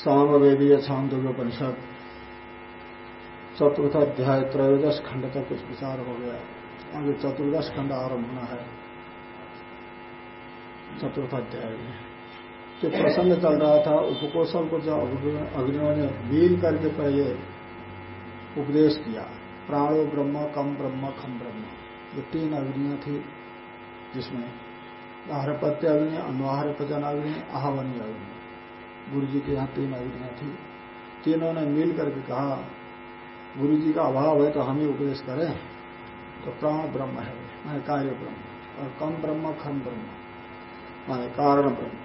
सामवेदीय छांदोग्योपनिषद चतुर्थ अध्याय त्रयोदश खंड तक कुछ विचार हो गया। आगे चतुर्दश खंड आरंभ होना है। चतुर्थ अध्याय में जो प्रसंग चल रहा था, उपकोशल को जो अग्नियों ने मील करके पहले उपदेश किया प्राणो ब्रह्म, कम ब्रह्म, खम ब्रह्म। ये तीन अग्नियाँ थी, जिसमें आहारपत्य अग्नि अनुहार पचन अग्नि आहवन्य अग्नि गुरु जी के यहाँ तीन अग्नियाँ थी। तीनों ने मिल करके कहा गुरु जी का अभाव है तो हम ही उपदेश करें। तो प्राण ब्रह्म है, माने कार्य ब्रह्म, और कम ब्रह्म, खम ब्रह्म, माने कारण ब्रह्म।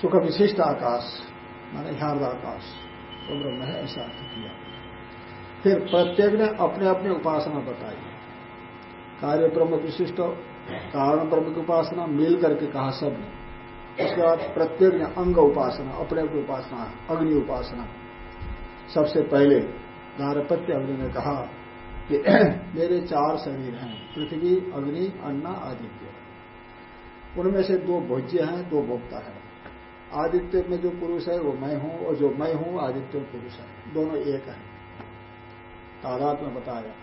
सुख विशिष्ट आकाश, माने ह्यार्द आकाश तो ब्रह्म है, ऐसा अर्थ किया। फिर प्रत्येक ने अपने अपने उपासना बताई। कार्य ब्रह्म विशिष्ट, कारण ब्रह्म की उपासना, मिल करके कहा सबने उसके बाद प्रत्येक ने अंग उपासना, अपने अपनी उपासना, अग्नि उपासना। सबसे पहले गारपत्य अग्नि ने कहा कि मेरे चार शरीर हैं, पृथ्वी, अग्नि, अन्ना, आदित्य। उनमें से दो भोज्य हैं, दो भोक्ता है। आदित्य में जो पुरुष है, वो मैं हूँ, और जो मैं हूँ, आदित्य पुरुष है। दोनों एक है। तादात में बताया।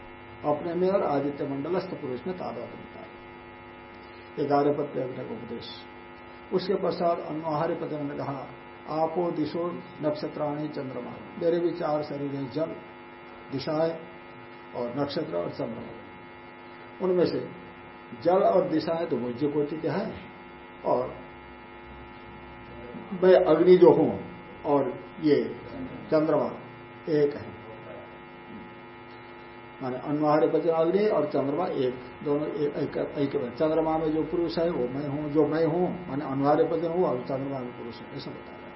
अपने में और आदित्य मंडलस्थ पुरुष में तादात बताया। ग्यारह पत्य अग्नि का उपदेश। उसके पश्चात अनुहार्य पतन ने कहा, आपो दिशो नक्षत्राणी चंद्रमा। मेरे भी चार शरीर है जल, दिशाएँ और नक्षत्र और चंद्रमा। उनमें से जल और दिशाएँ तो भोज्य कोटि के हैं और मैं अग्नि जो हूँ और ये चंद्रमा एक है। माने अनुहार्य पचन अग्नि और चंद्रमा एक दोनों एक, एक, चंद्रमा में जो पुरुष है वो मैं हूँ जो मैं हूँ माने अनुहार्य पचन हूँ और चंद्रमा में पुरुष है ऐसा बता रहा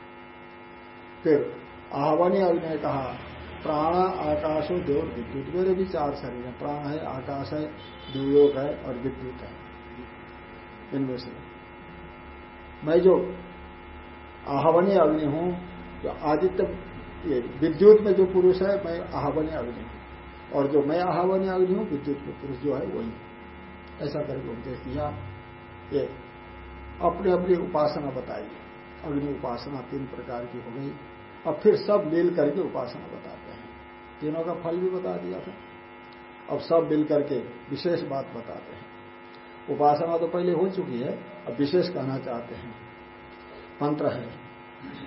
फिर आहवानी अग्नि ने कहा प्राण आकाश हो देव विद्युत मेरे भी चार शरीर है। प्राण है आकाश है दुर्योग है और विद्युत है। इनमें से मैं जो आहवनी अग्नि हूँ जो आदित्य विद्युत में जो पुरुष है मैं आहवनी अग्नि और जो मैं आहावन अग्नि हूँ, विद्युत पुरुष जो है वही। ऐसा करके उपदेश दिया ये अपने अपनी उपासना बताई। अग्नि उपासना तीन प्रकार की हो गई। अब फिर सब मिल करके उपासना बताते हैं। तीनों का फल भी बता दिया था। अब सब मिल करके विशेष बात बताते हैं। उपासना तो पहले हो चुकी है। अब विशेष कहना चाहते हैं। मंत्र है।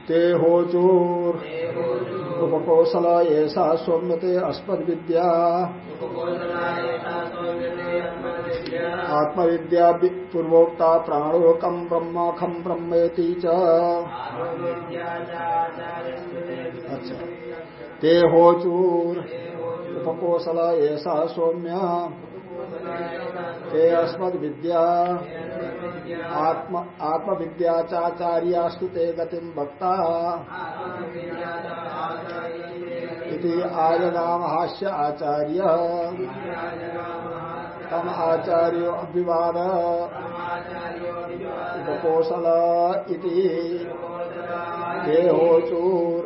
ते होचूर। उपकोशल ऐसा सौम्यते अस्मद विद्या आत्मविद्या पूर्वोक्ता प्राणो कम ब्रह्म खम ब्रह्मेति च अच्छा। ते होचूर। उपकोशल ऐसा सौम्य ते अस्मद विद्या आत्म आत्म विद्याचाचार्यास्तु ते गतिम भक्ता। आजगाम हास्य आचार्य। तम आचार्यो अभिवाद। उपकोशल देहोचूर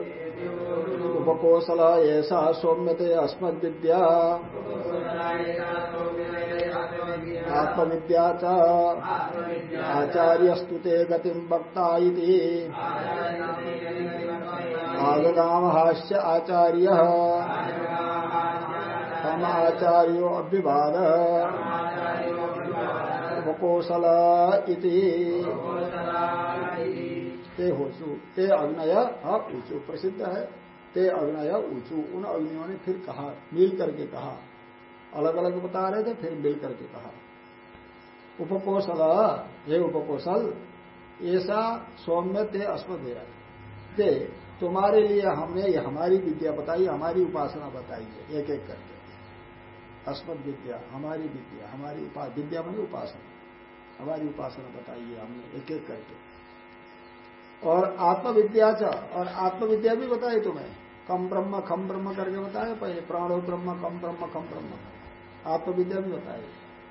उपकोशल ऐसा सौम्यते अस्मद विद्या आत्मविद्या च। आचार्यस्तुते गतिम वक्ता आगगाम हास्य आचार्य। तम आचार्यो अभ्युवाद उपकोशल इति। ते होचु, ते अग्नय ऊंचू प्रसिद्ध है। ते अग्नय, ऊंचू, उन अग्नियों ने फिर कहा मिल करके कहा। अलग अलग बता रहे थे, फिर मिल करके कहा। उपकोशल हे उपकोशल, ऐसा सौम्य ते अस्मद ते, तुम्हारे लिए हमने हमारी विद्या बताई, हमारी उपासना बताई है एक एक करके। अस्मद विद्या, हमारी विद्या हमारी विद्या बनी उपासना। हमारी उपासना बताई है हमने एक एक करके। और आत्मविद्या च, और आत्मविद्या भी बताई तुम्हें। कम ब्रह्म, खम ब्रह्म करके बताया, पहले प्राणो ब्रह्म, कम ब्रह्म, खम ब्रह्म। आत्मविद्या भी बताई।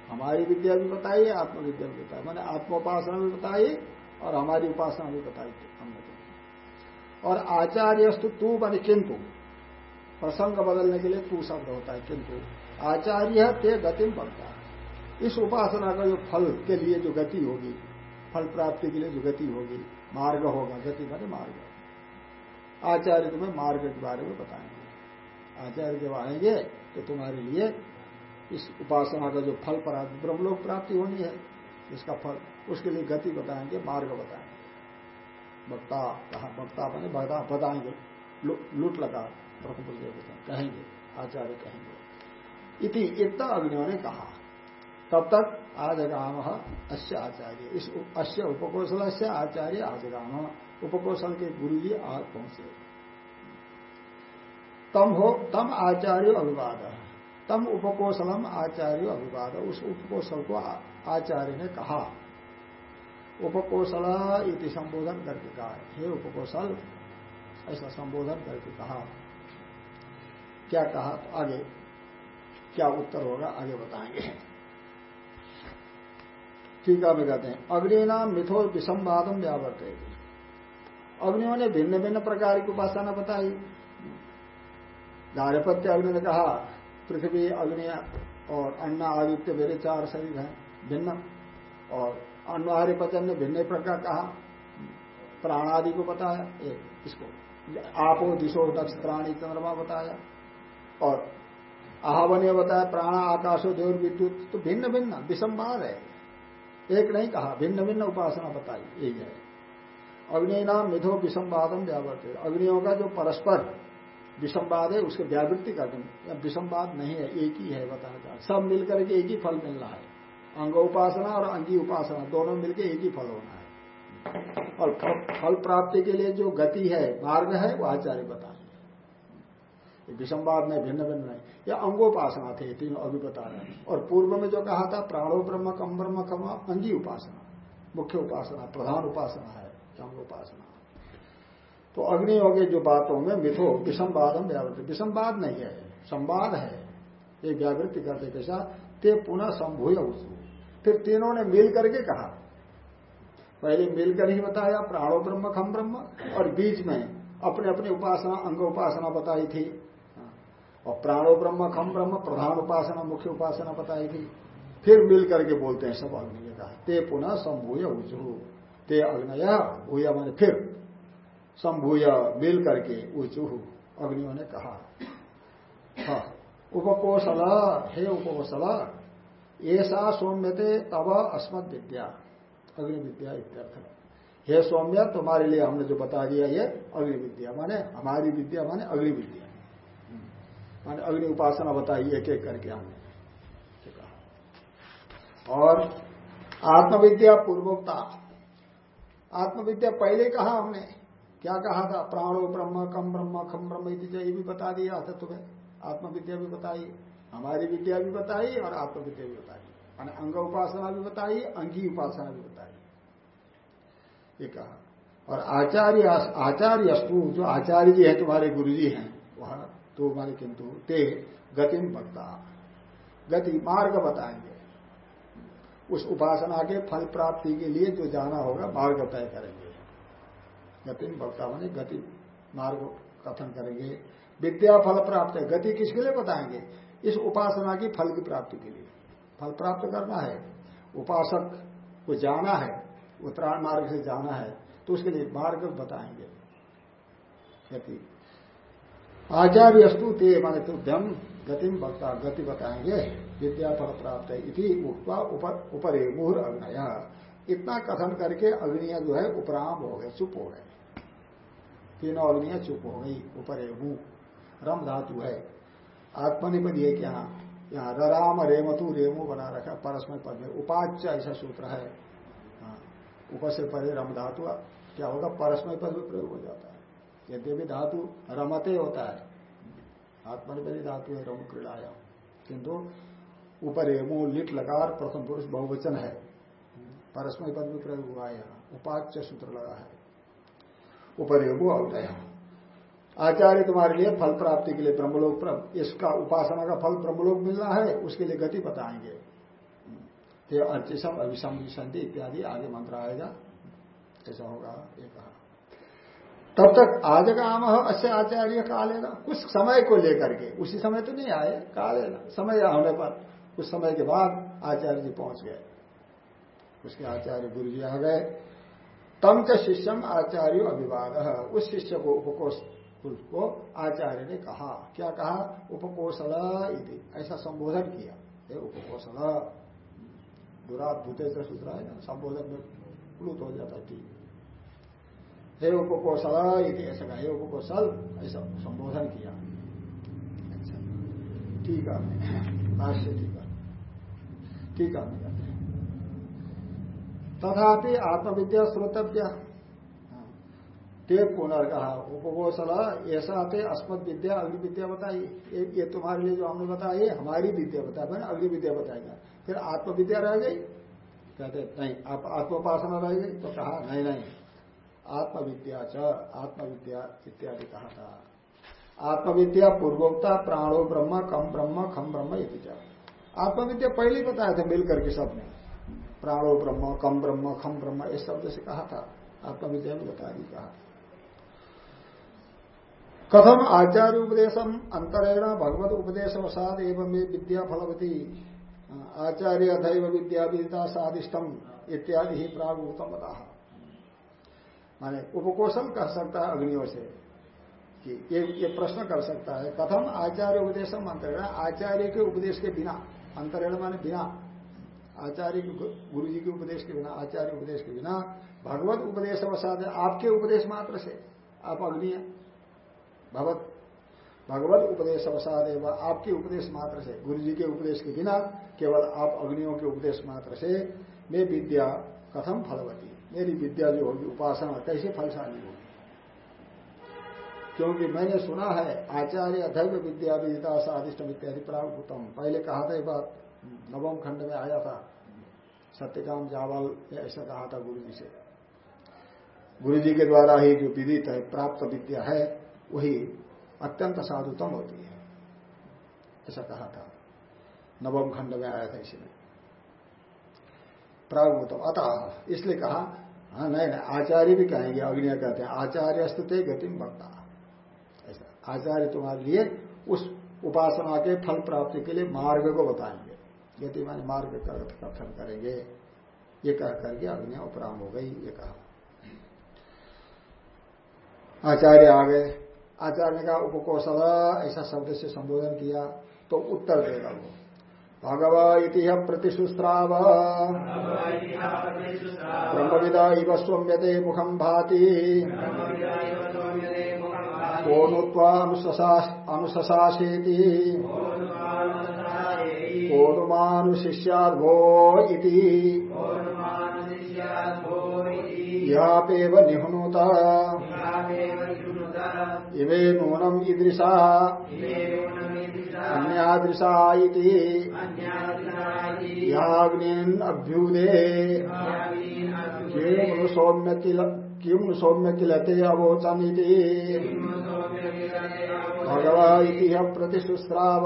हमारी विद्या भी बताई, आत्मविद्या भी बताई। मैंने आत्मोपासना भी बताई और हमारी उपासना भी बताई हमने तो और आचार्यस्तु तू बने किंतु। प्रसंग बदलने के लिए तू शब्द होता है, किंतु। आचार्य ते गतिम बनता इस उपासना का जो फल के लिए जो गति होगी, फल प्राप्ति के लिए जो गति होगी, मार्ग होगा, गति माने मार्ग। आचार्य तुम्हें मार्ग के बारे में बताएँगे। आचार्य जब आएँगे तो तुम्हारे लिए इस उपासना का जो फल प्राप्ति, ब्रह्मलोक प्राप्ति होनी है, इसका फल, उसके लिए गति बताएँगे, मार्ग बताएँगे। वक्ता कहा, वक्ता बने बता बताएँगे लूट लगा प्रभु कहेंगे, आचार्य कहेंगे। इति इतना अग्नियों ने कहा, तब तक आजगाम अश्य आचार्य। इस अश्य उपकोशल से आचार्य आजगाम। उपकोशल के गुरु जी आज पहुँचे तम हो, तम आचार्य अभिवाद। तम उपकोशलम आचार्य अभिवाद। उस उपकोशल को आचार्य ने कहा। उपकोशल इति संबोधन करके कहा। हे उपकोशल, ऐसा संबोधन करके कहा। क्या कहा? तो आगे क्या उत्तर होगा, आगे बताएँगे। ठीक है कहते हैं। अग्नि नाम मिथो विषमवादम व्यावर्त अग्नियों ने भिन्न भिन्न प्रकार की उपासना बताई। धार्यपत्य अग्नि ने कहा पृथ्वी, अग्नि और अन्ना आदित्य मेरे चार शरीर हैं, भिन्न। और अन्वार्य पचन ने भिन्न प्रकार कहा प्राण आदि को बताया एक इसको। आपो, दिशो, नक्षत्राणी, चंद्रमा बताया। और आहवने बताया, प्राण, आकाशो, देव, विद्युत तो भिन्न भिन्न विषमवाद है। एक नहीं कहा भिन्न भिन्न उपासना बताई, यही है। अग्नि नाम मिथो विषमवादम व्यावर्त अग्नियों का जो परस्पर विषमवाद है, उसके व्यावृत्ति कर दें विषमवाद नहीं है, एक ही है बताना चाहते सब मिलकर के एक ही फल मिल रहा है। अंग उपासना और अंगी उपासना, दोनों मिलकर एक ही फल होना है। और फल प्राप्ति के लिए जो गति है, मार्ग है, वो आचार्य बताए विषमवाद में भिन्न भिन्न नहीं। ये अंगोपासना थे तीनों अभी बता रहे हैं। और पूर्व में जो कहा था, प्राणो ब्रह्म कम ब्रह्म कम, अंगी उपासना। मुख्य उपासना, प्रधान उपासना है, अंगोपासना। तो अग्नि होगे जो बातों में मिथो विषमवादम व्यावृत्ति। विषमवाद नहीं है, संवाद है, ये व्यावृत्ति करते कैसा ते पुनः संभूय फिर तीनों ने मिल करके कहा। पहले मिलकर ही बताया, प्राणो ब्रह्म खम ब्रह्म, और बीच में अपने अपने उपासना, अंग उपासना बताई थी। और प्राणो ब्रह्म खम ब्रह्म, प्रधान उपासना, मुख्य उपासना बताई थी। फिर मिल करके बोलते हैं, सब अग्नि का ते पुनः संभूय ऊचु ते अग्नय भूय मैंने फिर संभूय मिल करके ऊचु अग्नियों ने कहा हाँ, उपकोशल हे उपकोशला ऐसा सौम्यते तब अस्मद विद्या अग्नि विद्या इत्यर्थ हे सौम्य तुम्हारे लिए हमने जो बता दिया ये अग्नि विद्या माने हमारी विद्या माने अग्नि विद्या मान अग्नि उपासना बताई एक एक करके हमने। और आत्मविद्या पूर्वोक्ता। आत्मविद्या पहले कहा हमने क्या कहा था? प्राणो ब्रह्म, कम ब्रह्म, खम ब्रह्म ये भी बता दिया था तुम्हें आत्मविद्या भी बताई, हमारी विद्या भी बताई और आत्मविद्या भी बताई। मान अंग उपासना भी बताई, अंगी उपासना भी बताई। ये कहा। और आचार्य आचार्य अस्तु जो आचार्य जी है, तुम्हारे गुरु जी हैं, वह तो माने किंतु, ते गति भक्ता गति मार्ग बताएँगे। उस उपासना के फल प्राप्ति के लिए जो जाना होगा, मार्ग तय करेंगे। गति भक्ता माने गति मार्ग कथन करेंगे। विद्या फल प्राप्त है। गति किसके लिए बताएँगे? इस उपासना की फल की प्राप्ति के लिए। फल प्राप्त करना है। उपासक को जाना है। उत्तरायण मार्ग से जाना है। तो उसके लिए मार्ग बताएँगे। गति। आचार्य अस्तु ते माने तो धम गति बता गति बताएँगे। विद्या फल प्राप्त है इति ऊपर मुहर अग्नय। इतना कथन करके अग्निया जो है उपराम हो गए चुप हो गए। तीनों अग्निया चुप हो गई ऊपर मुँह रम धातु है। आत्मनिपद ये क्या? यहाँ रराम रेमतु रेमु बना रखा परस्मय पद में। उपाच्य ऐसा सूत्र है। हाँ, उप से परे रम धातु क्या होगा? परस्मय पद में प्रयोग हो जाता है। यद्यपि धातु रमते होता है आत्मनिपदी धातु है रम क्रीड़ाया किंतु ऊपर एमो लिट लगार प्रथम पुरुष बहुवचन है। परस्मय पद में प्रयोग हुआ यहाँ उपाच सूत्र लगा है ऊपर एगो अवतय आचार्य तुम्हारे लिए फल प्राप्ति के लिए ब्रह्मलोक इसका उपासना का फल ब्रह्मलोक मिलना है, उसके लिए गति बताएँगे। ते अर्चिसम अभिसम संधि इत्यादि आगे मंत्र आएगा। ऐसा होगा, ये कहा। तब तक आज का आम अश्य आचार्य काले ना कुछ समय को लेकर के, उसी समय तो नहीं आए काले ना समय होने पर, कुछ समय के बाद आचार्य जी पहुँच गए। उसके आचार्य गुरु जी आ गए। तम च शिष्यम आचार्य अभिवाद। उस शिष्य को उपकोष को आचार्य ने कहा। क्या कहा? उपकोशल ऐसा संबोधन किया। उपकोशल। दुराभूते सूत्र है ना? संबोधन में प्लुत हो जाता ठीक। हे उपकोशल ऐसा कहा। हे उपकोशल, ऐसा संबोधन किया। अच्छा। ठीक है। ठीक है। ठीक है। तथापि आत्मविद्या श्रोतव्य ते पुनर्कहा उपकोशल ऐसा थे अस्मद विद्या अग्नि विद्या बताई। ये तुम्हारे लिए जो हमने बताया हमारी विद्या बताया, मैंने अग्नि विद्या बताएगा फिर आत्मविद्या रह गई। कहते, नहीं, आप आत्मोपासना रह गई। तो कहा, नहीं नहीं, आत्मविद्या च, आत्मविद्या इत्यादि कहा था। आत्मविद्या पूर्वोक्ता, प्राणो ब्रह्म, कम ब्रह्म, खम ब्रह्म इति आत्मविद्या पहले बताया था मिलकर के सबने। प्राणो ब्रह्म, कम ब्रह्म, खम ब्रह्म इस शब्द से कहा था। आत्मविद्या में बता दी, कहा कथम आचार्य उपदेशम, अंतरेण भगवत उपदेश वसाद एवं विद्या फलवती, आचार्य अधैव विद्या विदिता साधिष्टम इत्यादि ही प्राग उत्तम बता। माने उपकोषण कर सकता है अग्नियों से, कि ये ये प्रश्न कर सकता है, कथम आचार्य उपदेशम, अंतरेण, आचार्य के उपदेश के बिना, अंतरेण माने बिना आचार्य गुरु जी के उपदेश के बिना, आचार्य उपदेश के बिना, भगवत उपदेश वसाद आपके उपदेश मात्र से आप अग्नि भगवत भगवत उपदेश अवसाद एवं आपके उपदेश मात्र से गुरु जी के उपदेश के बिना केवल आप अग्नियों के उपदेश मात्र से, मैं विद्या कथम फलवती। मेरी विद्या जो होगी, उपासना कैसे फलशाली होगी? क्योंकि मैंने सुना है, आचार्य अधर्व विद्या विदिता साधिष्ट इत्यादि प्रागुतम पहले कहा था बात नवम खंड में आया था। सत्यकाम जावल ने ऐसा कहा था गुरु जी से। गुरु जी के द्वारा ही जो विदित है, प्राप्त विद्या है, वही अत्यंत साधुतम होती है। ऐसा कहा था। नवम खंड में आया था इसमें प्रागुतम अतः इसलिए कहा हाँ नहीं नहीं, आचार्य भी कहेंगे अग्नि कहते हैं आचार्य स्तुते गतिम वक्ता ऐसा, आचार्य तुम्हारे लिए उस उपासना के फल प्राप्ति के लिए मार्ग को बताएँगे। गति मान मार्ग का कथन करेंगे ये कह करके अग्निया उपराम हो गई ये कहा। आचार्य आ गए आचार्य का उपकोशल ऐसा शब्द से संबोधन किया तो उत्तर देगा वो। भगव इति प्रतिशुस्राव ब्रह्मविदा इव स्वम्यते मुखम भाति। कोनुत्वा अनुशशासेति कोनुमानुशिष्याद्भो इति। यापेव निहुनुता। इवे नूनम ईदृशा। अन्यादृशा इति। अभ्युदे। सौम्य किल किम सौम्य किलते अवोचन भगवा इति प्रतिशुस्राव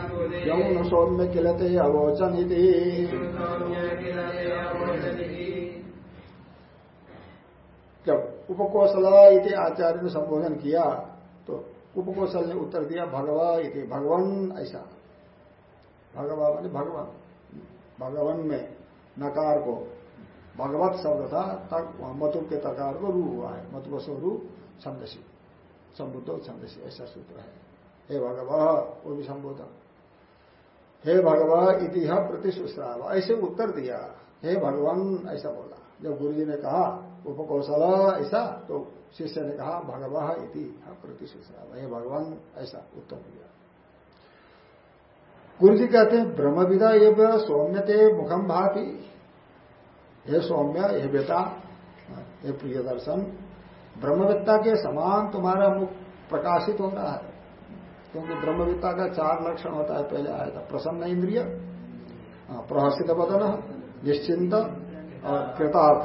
यौन सौम्य किलते अवोचन जब उपकोशल इति आचार्य ने संबोधन किया तो उपकोशल ने उत्तर दिया, भगवा इति भगवान ऐसा। भगवा माने भगवान। भगवान में नकार को भगवत शब्द था तक मतु के तकार को रू हुआ है। मतु रू, छंदसी। संबुद्ध छंदसी, ऐसा सूत्र है। हे भगव, वो भी संबोधन। हे भगव इतिहा प्रतिश्राव ऐसे उत्तर दिया। हे भगवान, ऐसा बोला। जब गुरु जी ने कहा, उपकौशल ऐसा तो शिष्य ने कहा, भगव इति प्रतिश्राव हे भगवान, ऐसा उत्तर दिया। गुरु जी कहते हैं ब्रह्म विदा ये सौम्यते मुखम भाती। हे सौम्य, हे बेटा, हे प्रिय दर्शन ब्रह्मविद्ता के समान तुम्हारा मुख प्रकाशित हो रहा है। क्योंकि ब्रह्मविद्ता का चार लक्षण होता है पहले आया था प्रसन्न इंद्रिय हाँ, प्रहसित बदन निश्चिंत और कृतार्थ।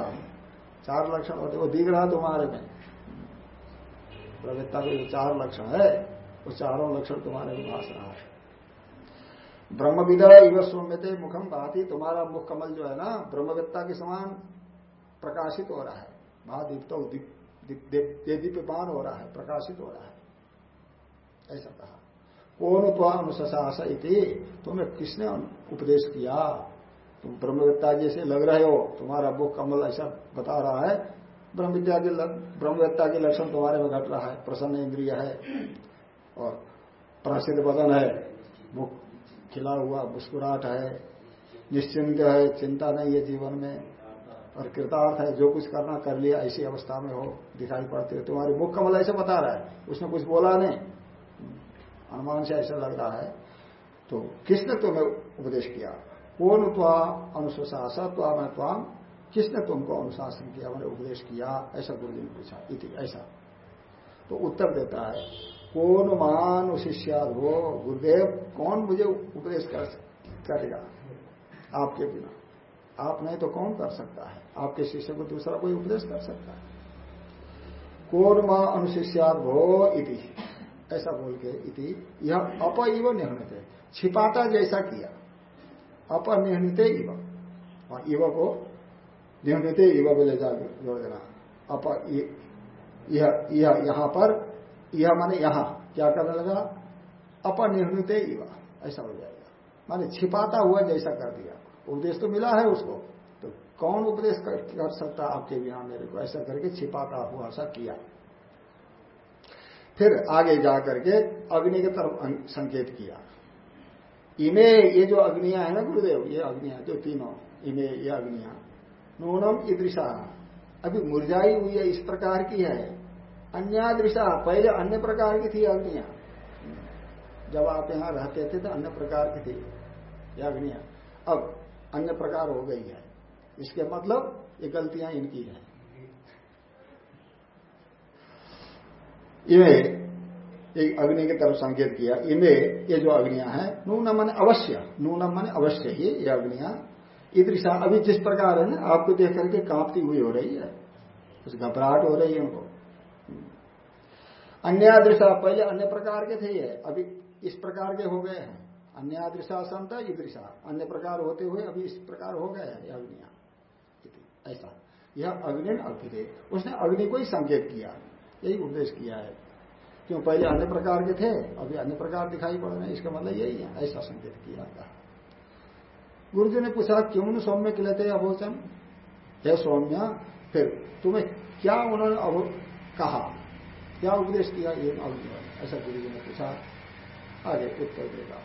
चार लक्षण होते वो दिख रहा तुम्हारे में। ब्रह्मविद्ता के जो चार लक्षण है वो चारों लक्षण तुम्हारे में भाष रहा है। ब्रह्म विदा इव सौम्यते मुखम भाती तुम्हारा मुख कमल जो है ना ब्रह्मविद्ता के समान प्रकाशित हो रहा है। महादीप्त दीप्यमान हो रहा है प्रकाशित हो रहा है। ऐसा कहा। कौन तो अनुशास इति, तुम्हें किसने उपदेश किया? तुम ब्रह्मविद्ता जैसे लग रहे हो, तुम्हारा मुख कमल ऐसा बता रहा है। ब्रह्म विद्या के ब्रह्मविद्ता के लक्षण तुम्हारे में घट रहा है, प्रसन्न इंद्रिय है और प्रसिद्ध वदन है, मुख खिला हुआ मुस्कुराहट है, निश्चिंत है, चिंता नहीं है जीवन में और कृतार्थ है, जो कुछ करना कर लिया, ऐसी अवस्था में हो, दिखाई पड़ती है। तुम्हारी मुख कमल ऐसे बता रहा है, उसने कुछ बोला नहीं। अनुमान से ऐसा लग रहा है। तो किसने तुम्हें उपदेश किया? कौन त्वा अनुशास त्वा मैं त्वाम किसने तुमको अनुशासन किया, मैंने उपदेश किया? ऐसा गुरुजी ने पूछा। इति, ऐसा। तो उत्तर देता है, कौन मान शिष्याद हो गुरुदेव, कौन मुझे उपदेश कर करेगा? आपके बिना। आप नहीं तो कौन कर सकता है? आपके शिष्य को दूसरा कोई उपदेश कर सकता है। कौन माँ अनुशिष्याद हो इति। ऐसा बोल के इति। यह अप इव निहनते छिपाता जैसा किया। अपनिहनते इव। और इव को निहनते इव बोले जा जोड़ अप यह यहाँ पर यह माने यहाँ। क्या करने लगा? अपनिर्णित युवा ऐसा हो जाएगा। माने छिपाता हुआ जैसा कर दिया। उपदेश तो मिला है उसको। तो कौन उपदेश कर, कर सकता आपके बिना मेरे को? ऐसा करके छिपाता हुआ ऐसा किया। फिर आगे जा करके अग्नि की तरफ़ संकेत किया। इमे ये जो अग्निया है ना गुरुदेव, ये अग्निया, जो तीनों, इमे ये अग्निया, नूनम ईदृशा। अभी मुरझाई हुई है, इस प्रकार की है। अन्यादृशा, पहले अन्य प्रकार की थी अग्निया। जब आप यहाँ रहते थे तो अन्य प्रकार की थी ये अग्निया। अब अन्य प्रकार हो गई है। इसके मतलब ये गलतियाँ इनकी है। इन्हें एक अग्नि की तरफ़ संकेत किया इनमें ये जो अग्नियाँ हैं नून मन अवश्य नून मन अवश्य ही ये अग्नियाँ। ईदृशा अभी जिस प्रकार है ना, आपको देख करके कांपती हुई हो रही है। कुछ घबराहट हो रही है उनको। अन्यादृशा पहले अन्य प्रकार के थे ये, अभी इस प्रकार के हो गए हैं। अन्यादृशा संत ईदृशा अन्य प्रकार होते हुए अभी इस प्रकार हो गए हैं अग्निया। ऐसा। यह अग्नि अग्नि उसने अग्नि को ही संकेत किया। यही उपदेश किया है। क्यों? पहले अन्य प्रकार के थे, अभी अन्य प्रकार दिखाई पड़ रहे हैं, इसका मतलब यही है, ऐसा संकेत किया था। गुरु जी ने पूछा, क्यों न सौम्य लेते अभोचन? हे सौम्य, फिर तुम्हें क्या उन्होंने कहा? क्या उपदेश किया? ये मालूम ऐसा गुरु जी ने पूछा। आगे उत्तर देगा।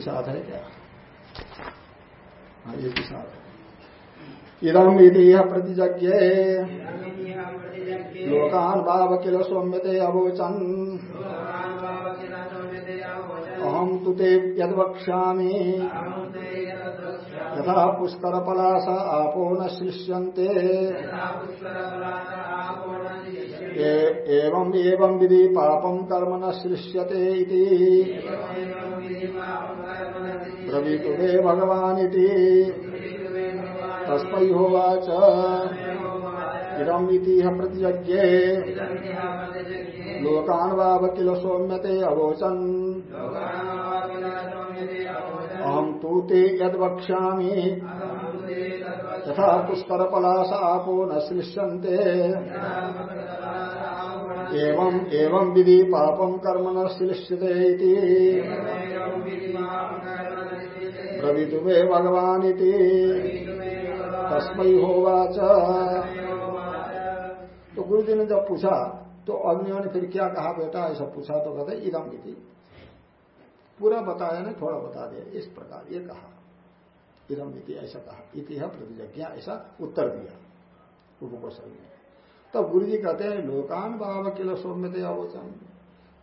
साथ है क्या? हाँ ये साथ है। इदम यह प्रतिज्ञ लोकान भाव किल सौम्यते अवोचन। अहम तु ते यद वक्ष्यामि यथा पुष्कर पलास आपो न शिष्यन्ते। एवं एवं विधि पापम कर्म न सृष्यते इति। ब्रवीतु भगवानिति। तस्मै होवाच इदम् इति प्रतियज्ञे लोकान् वाव किल सौम्यते अवोचन्। अहम् तु ते यद्वक्ष्यामि। यथा पुष्करपलास आपो न सृष्यन्ते एवं एवं विधि पापम कर्म न सृष्यते इति। ब्रवीतु मे भगवानिति। तस्मै होवाच। तो गुरु जी ने जब पूछा तो अग्नियों ने फिर क्या कहा, बेटा, ऐसा पूछा तो कहते इदम इति। पूरा बताया ना थोड़ा बता दिया, इस प्रकार ये कहा। इदम इति, ऐसा कहा। इति है प्रतिज्ञा, ऐसा उत्तर दिया उपकोशल ने तब तो गुरु जी कहते हैं, लोकान बाबा किलो सौम्य थे अवचन।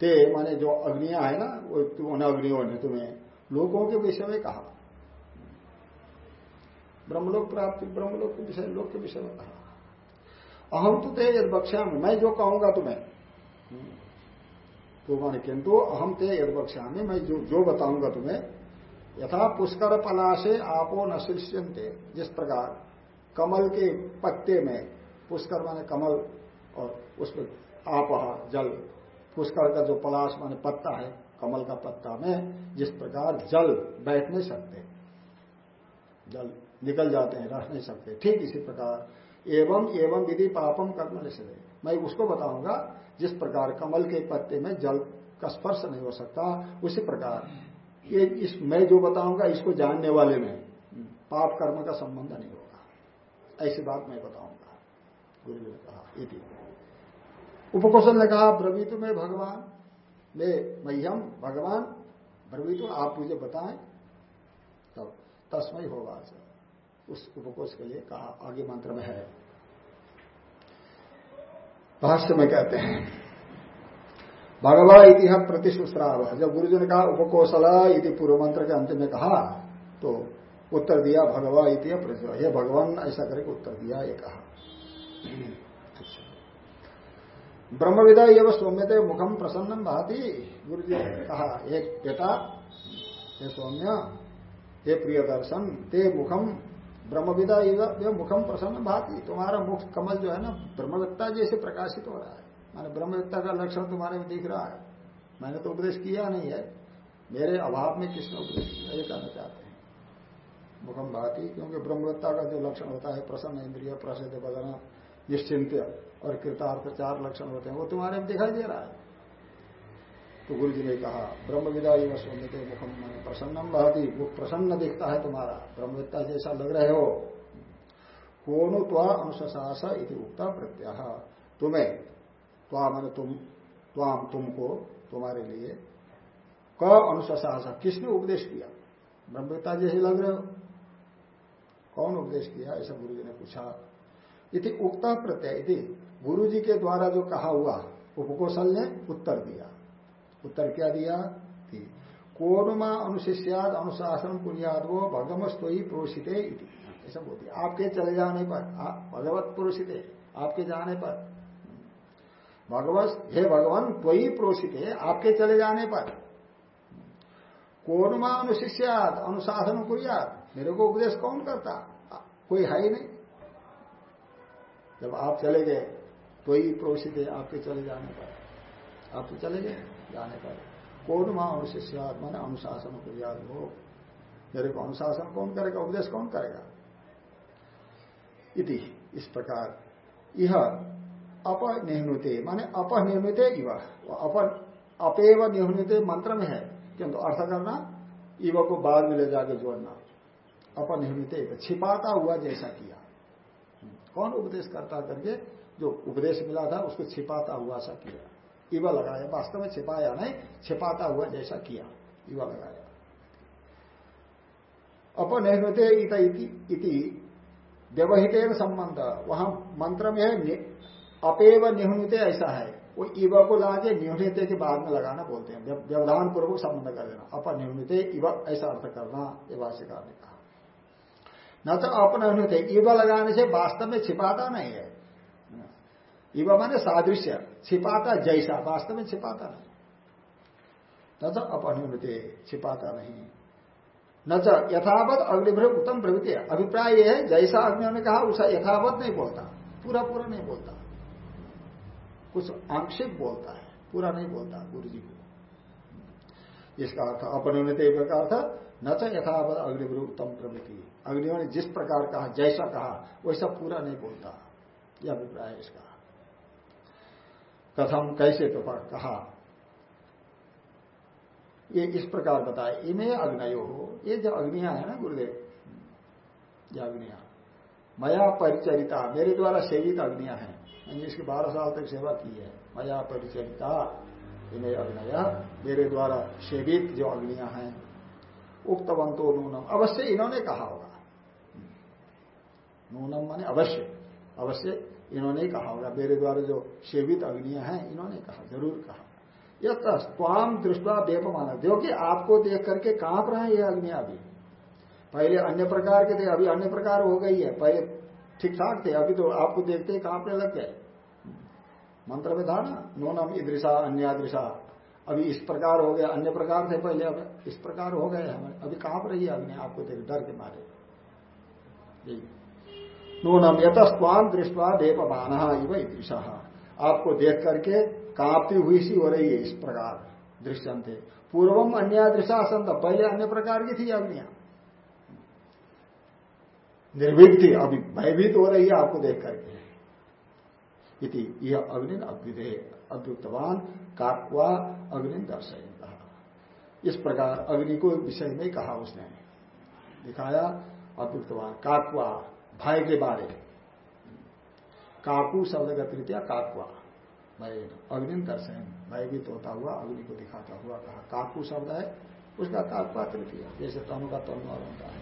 ते माने जो अग्निया है ना, वो उन अग्नियों ने तुम्हें लोगों के विषय में कहा। ब्रह्मलोक प्राप्ति, ब्रह्मलोक के विषय, लोक के विषय में कहा। अहम तो ते यद बक्ष्यामी मैं जो कहूँगा तुम्हें तो माने किंतु अहम ते यद बक्ष्यामी मैं जो जो बताऊँगा तुम्हें यथा पुष्कर पलाशे आपो न शिष्यंते जिस प्रकार कमल के पत्ते में, पुष्कर माने कमल और उसमें आप जल, पुष्कर का जो पलाश माने पत्ता है, कमल का पत्ता में, जिस प्रकार जल बैठ नहीं सकते। जल निकल जाते हैं रह नहीं सकते ठीक इसी प्रकार, एवं एवं विधि पापम कर्म निषेध मैं उसको बताऊँगा, जिस प्रकार कमल के पत्ते में जल का स्पर्श नहीं हो सकता, उसी प्रकार। ये इस, मैं जो बताऊँगा, इसको जानने वाले में पाप कर्म का संबंध नहीं होगा। ऐसी बात मैं बताऊँगा। गुरु ने कहा उपकोशन ने कहा, ब्रवीतु में भगवान, मैं मह्यम भगवान, ब्रवीतु, आप मुझे बताएँ। तब तस्मय होगा उस उपकोष के लिए कहा, आगे मंत्र में है। भाष्य में कहते हैं भगवा इतिहास प्रतिशुश्राव। जब गुरुजी ने कहा, उपकोशला इति पूर्व मंत्र के अंत में कहा तो उत्तर दिया भगवा इतिहास प्रतिशु ये भगवान, ऐसा करके उत्तर दिया, ये कहा। ब्रह्मविदा एवं सौम्यते मुखम प्रसन्न भाती। गुरु जी ने कहा, एक बेटा ये सौम्य, हे प्रिय दर्शन ते मुखम ब्रह्मविदा ये मुखम प्रसन्न भाती। तुम्हारा मुख कमल जो है ना, ब्रह्मविद्ता जैसे प्रकाशित हो रहा है। माने ब्रह्मविद्ता का लक्षण तुम्हारे में दिख रहा है। मैंने तो उपदेश किया नहीं है। मेरे अभाव में किसने उपदेश किया? ये कहना चाहते हैं। मुखम भाती, क्योंकि ब्रह्मविद्ता का जो लक्षण होता है, प्रसन्न इंद्रिय, प्रसिद्ध बदना निश्चिंत और कृतार्थ चार लक्षण होते हैं, वो तुम्हारे में दिखाई दे रहा है। तो गुरु जी ने कहा ब्रह्म ये के मुखम मैंने प्रसन्नम बहती वो प्रसन्न दिखता है तुम्हारा। ब्रह्मविद्ता जैसा लग रहे हो, कौन त्वा अनुशास इति उक्ता प्रत्याह तुम्हें, त्वा मन तुम त्वाम तुमको, तुम्हारे लिए, क अनुशास किसने उपदेश किया? ब्रह्मविद्ता जैसे लग रहे हो। कौन उपदेश किया? ऐसा गुरु जी ने पूछा। इति उक्ता प्रत्यय। गुरु जी के द्वारा जो कहा हुआ, उपकोशल ने उत्तर दिया। उत्तर क्या दिया? कि कोणमा अनुशिष्याद अनुशासन पुण्याद वो भगवस्तो ही पुरोषित ऐसा बोलती आपके चले जाने पर भगवत पुरुषित, आपके जाने पर। भगवत हे भगवान तो ही प्रोषित, आपके चले जाने पर। कोणमा अनुशिष्याद अनुशासन कुरियाद, मेरे को उपदेश कौन करता? कोई है ही नहीं। जब आप चले गए तो ही प्रोषित है आपके चले जाने पर। आप तो चले गए। जाने पर। कौन माँ अनुशिष्य मैंने अनुशासन को याद हो? मेरे को अनुशासन कौन करेगा? उपदेश कौन करेगा? इति, इस प्रकार। यह अपनिर्णुते, माने अपनिर्णुते इव। अपन, अपेव निहुते मंत्र में है। किंतु अर्थ करना, इव को बाद में ले जाकर जोड़ना। अपनिर्णुते छिपाता हुआ जैसा किया। कौन उपदेश करता करके जो उपदेश मिला था, उसको छिपाता हुआ सा किया। इवा लगाया। वास्तव में छिपाया नहीं, छिपाता हुआ जैसा किया, इवा लगाया। अपनहते इति व्यवहित संबंध। वहाँ मंत्र में है अपेव निहुनते ऐसा है। वो इव को लाके न्यूनते के बाद में लगाना बोलते हैं। व्यवधान पूर्वक संबंध कर देना। अपन्यूनते इव, ऐसा अर्थ करना, ये भाष्यकार ने कहा। न तो अपन्यूनते इव लगाने से वास्तव में छिपाता नहीं है। इव माने सादृश्य। छिपाता जैसा, वास्तव में छिपाता नहीं। न तो अपन्यूनते छिपाता नहीं। न तो यथावत अग्निभ्र उत्तम प्रवृत्ति अभिप्राय यह है, जैसा अग्नि ने कहा, उसा यथावत नहीं बोलता। पूरा पूरा नहीं बोलता। कुछ आंशिक बोलता है, पूरा नहीं बोलता गुरु जी को। इसका अर्थ अपनुनित का अर्थ न तो यथावत अग्निवृ उत्तम प्रवृत्ति। अग्नियों ने जिस प्रकार कहा, जैसा कहा, वैसा पूरा नहीं बोलता। यह अभिप्राय इसका। कथम कैसे तो कहा। ये इस प्रकार बताए इन्हें अग्नयो। हो ये जो अग्निया है ना गुरुदेव, ये अग्निया। मया परिचरिता। मेरे द्वारा सेवित अग्निया है। इसकी बारह साल तक सेवा की है। मया परिचरिता। इन्हें अग्नया। मेरे द्वारा सेवित जो अग्निया हैं। उक्तवंतो नूनम। अवश्य इन्होंने कहा होगा। नूनम माने अवश्य। अवश्य इन्होंने कहा होगा मेरे द्वारा जो सेवित अग्निया हैं, इन्होंने कहा, ज़रूर कहा। यह स्वाम दृष्टवा माना जो कि आपको देख करके काँप रहे हैं ये अग्निया अभी। पहले अन्य प्रकार के थे, अभी अन्य प्रकार हो गई है। पहले ठीक ठाक थे, अभी तो आपको देखते ही कांपने लग गए। मंत्र में था ना, नोनम ईदृशा, अन्यादृशा। अभी इस प्रकार हो गया, अन्य प्रकार थे पहले, अब इस प्रकार हो गए हमें अभी काँप रही है अग्नि, आपको देख, डर के मारे। नूनम यतस्वान दृष्टवा देवमान इव ईदृशा आपको देख करके कांपती हुई सी हो रही है इस प्रकार दृश्यम थे पूर्वम अन्यादृशा संत पहले अन्य प्रकार की थी अग्निया। थी अभी भयभीत हो रही है आपको देख करके। इति, यह अग्नि अभ्युदे, अभ्युक्तवान काकवा अग्नि दर्शय इस प्रकार अग्नि को विषय में कहा उसने। दिखाया, अभ्युक्तवान काकवा भय के बारे में। काकू शब्द का तृतीय काकुआ भय अग्नि दर्शन। भयभीत होता हुआ, अग्नि को दिखाता हुआ कहा, काकू शब्द है, उसका काकुआ तृतीय। जैसे तनु का तनु और होता है।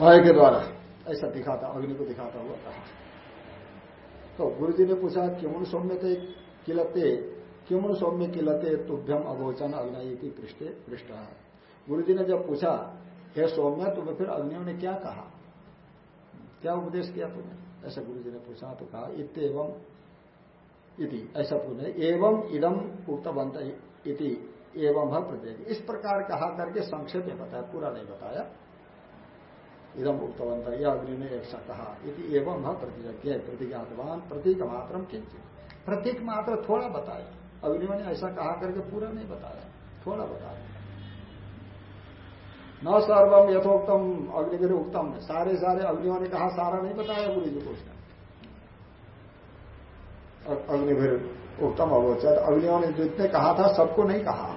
भय के द्वारा ऐसा दिखाता, अग्नि को दिखाता हुआ कहा। तो गुरु जी ने पूछा, क्यों सौम्य थे किलते? क्यों सौम्य किलते तुभ्यम अभोचन अग्नि की पृष्ठ पृष्ठ? गुरु जी ने जब पूछा हे सौम्य तुम्हें फिर अग्नियों ने क्या कहा? क्या उपदेश किया तुमने ऐसा गुरु जी ने पूछा तो कहा इतम इति, ऐसा पूछे एवं इदम उक्तवंत इति, एवं प्रत्येक इस प्रकार कहा करके संक्षेप में बताया, पूरा नहीं बताया। इदम उक्तवंत यह अग्नि ने ऐसा कहा, इति एवं न प्रतिज्ञ प्रतिज्ञातवान प्रतीक मात्र किंचित प्रतीक मात्र थोड़ा बताया। अग्नियों ने ऐसा कहा करके पूरा नहीं बताया, थोड़ा बताया। न सर्वम यथोक्तम, अग्निगिर उत्तम सारे सारे अग्नियों ने कहा, सारा नहीं बताया गुरु जी को उसने। अग्निभिर उत्तम अवोचर अग्नियों ने जितने कहा था, सबको नहीं कहा।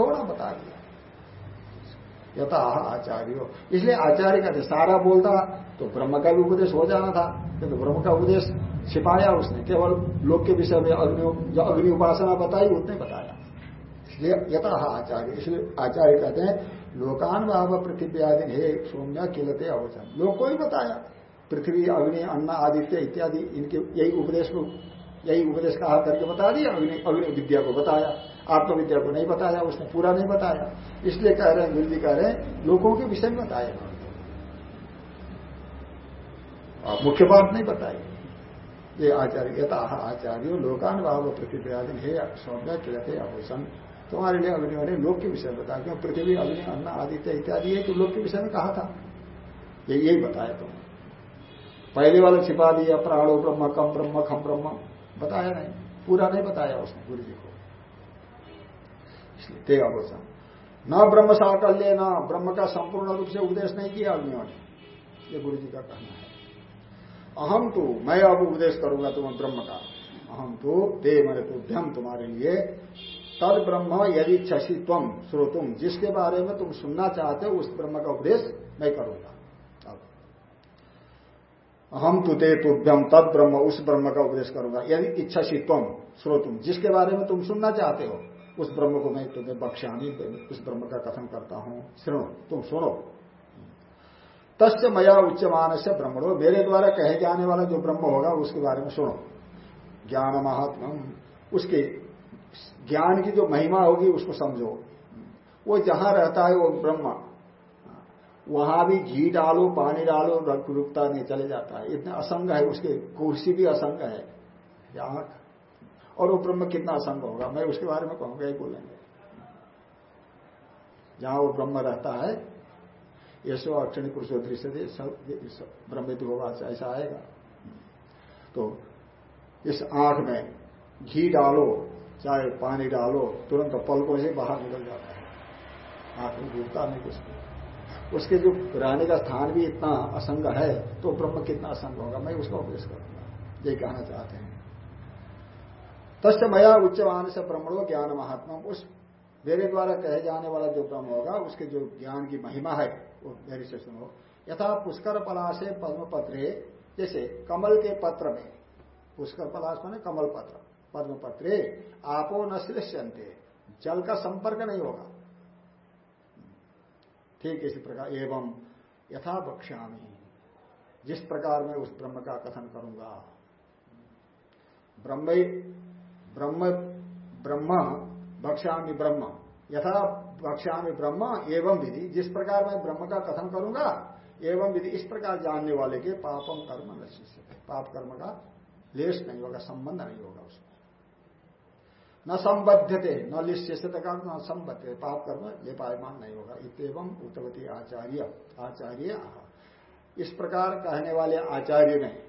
थोड़ा बता दिया। यथा आचार्य। इसलिए आचार्य का सारा बोलता तो ब्रह्म का भी उपदेश हो जाना था। किंतु ब्रह्म का उपदेश छिपाया उसने। केवल लोक के विषय में अग्नि जो अग्नि उपासना बताई, उतने बताया। इसलिए यथा आचार्य। इसलिए आचार्य कहते हैं लोकान भाव पृथ्वी आदि हे सौम्य किलते अवचन लोग को ही बताया। पृथ्वी, अग्नि, अन्न, आदित्य इत्यादि, इनके यही उपदेश को यही उपदेश कहा करके बता दिया। अग्नि अग्नि विद्या को बताया। आत्मविद्या को नहीं बताया, उसने पूरा नहीं बताया। इसलिए कह रहे हैं गुरु जी कह रहे हैं, लोगों के विषय में बताया। मुख्य बात नहीं बताई। ये आचार्य यथा आचार्य लोकान भाव प्रतिप्रयादन हे सौम्य किलते अभूषण तुम्हारे लिए अग्नियों ने लोक के विषय में बताया क्यों पृथ्वी, अग्नि, अन्न, आदित्य इत्यादि है तो लोक के विषय में कहा था। ये, यही बताया तुम पहले वाले छिपा दिया, प्राणो ब्रह्म, कम ब्रह्म, खम ब्रह्म, बताया नहीं। पूरा नहीं बताया उसने गुरु जी को। इसलिए ते अवसर न ब्रह्म साकल्य, न ब्रह्म का संपूर्ण रूप से उपदेश नहीं किया अग्नियों ने ये गुरु जी का कहना है। अहम तो मैं अब उपदेश करूँगा तुम्हें ब्रह्म का। अहम तो दे मेरे तुभ्यम तुम्हारे लिए तद ब्रह्म यदि छसी तुम श्रोतुम जिसके बारे में तुम सुनना चाहते हो, उस ब्रह्म का उपदेश मैं करूँगा। अहम तुते तुभ्यम तद ब्रह्म उस ब्रह्म का उपदेश करूँगा। यदि इच्छा सी तुम श्रोतुम जिसके बारे में तुम सुनना चाहते हो, उस ब्रह्म को मैं तुम्हें बख्शानी, उस ब्रह्म का कथन करता हूँ। सुनो, तुम सुनो। तस् मया उच्चमान से ब्रह्मणो, मेरे द्वारा कहे जाने वाला जो ब्रह्म होगा, उसके बारे में सुनो। ज्ञान महात्मा उसके ज्ञान की जो महिमा होगी उसको समझो। वो जहाँ रहता है वो ब्रह्म। वहाँ भी घी डालो, पानी डालो, रुकता नहीं, चले जाता है। इतना असंग है, उसके कुर्सी भी असंग है। आँख और वो ब्रह्म कितना असंग होगा? मैं उसके बारे में कहूँगा ही बोलेंगे। जहाँ वो ब्रह्म रहता है, यशो, अक्षणी, पुरुषो दृश्य सब ब्रह्म होगा ऐसा आएगा। तो इस आँख में घी डालो चाहे पानी डालो, तुरंत पलकों से बाहर निकल जाता है। आँख में डूबता नहीं कुछ उसके जो रहने का स्थान भी इतना असंग है तो ब्रह्म कितना असंग होगा? मैं उसका उपदेश करूँगा। ये कहना चाहते हैं। तस्त मया उच्चवान से ब्रह्मणो ज्ञान महात्मा। उस मेरे द्वारा कहे जाने वाला जो ब्रह्म होगा, उसके जो ज्ञान की महिमा है, वो मेरे से सुनो। यथा पुष्कर पलाशे पद्म पत्रे जैसे कमल के पत्र में पुष्कर पलाश माने कमल पत्र। पद्म पत्रे आपो न श्लिष्यंते जल का संपर्क नहीं होगा। ठीक इसी प्रकार, एवं यथा बक्ष्यामी जिस प्रकार मैं उस ब्रह्म का कथन करूँगा। ब्रह्म ब्रह्म ब्रह्म बक्ष्यामी ब्रह्म। यथा बक्ष्यामी ब्रह्म एवं विधि, जिस प्रकार मैं ब्रह्म का कथन करूँगा, एवं विधि, इस प्रकार जानने वाले के पापम कर्म नशिष्य पाप कर्म का लेस नहीं होगा, संबंध नहीं होगा उसमें। न संबद्धते न लिश्य न संबद्ध पाप कर्म ले पायमान नहीं होगा। इतम उत्तवती आचार्य आचार्य इस प्रकार कहने वाले आचार्य ने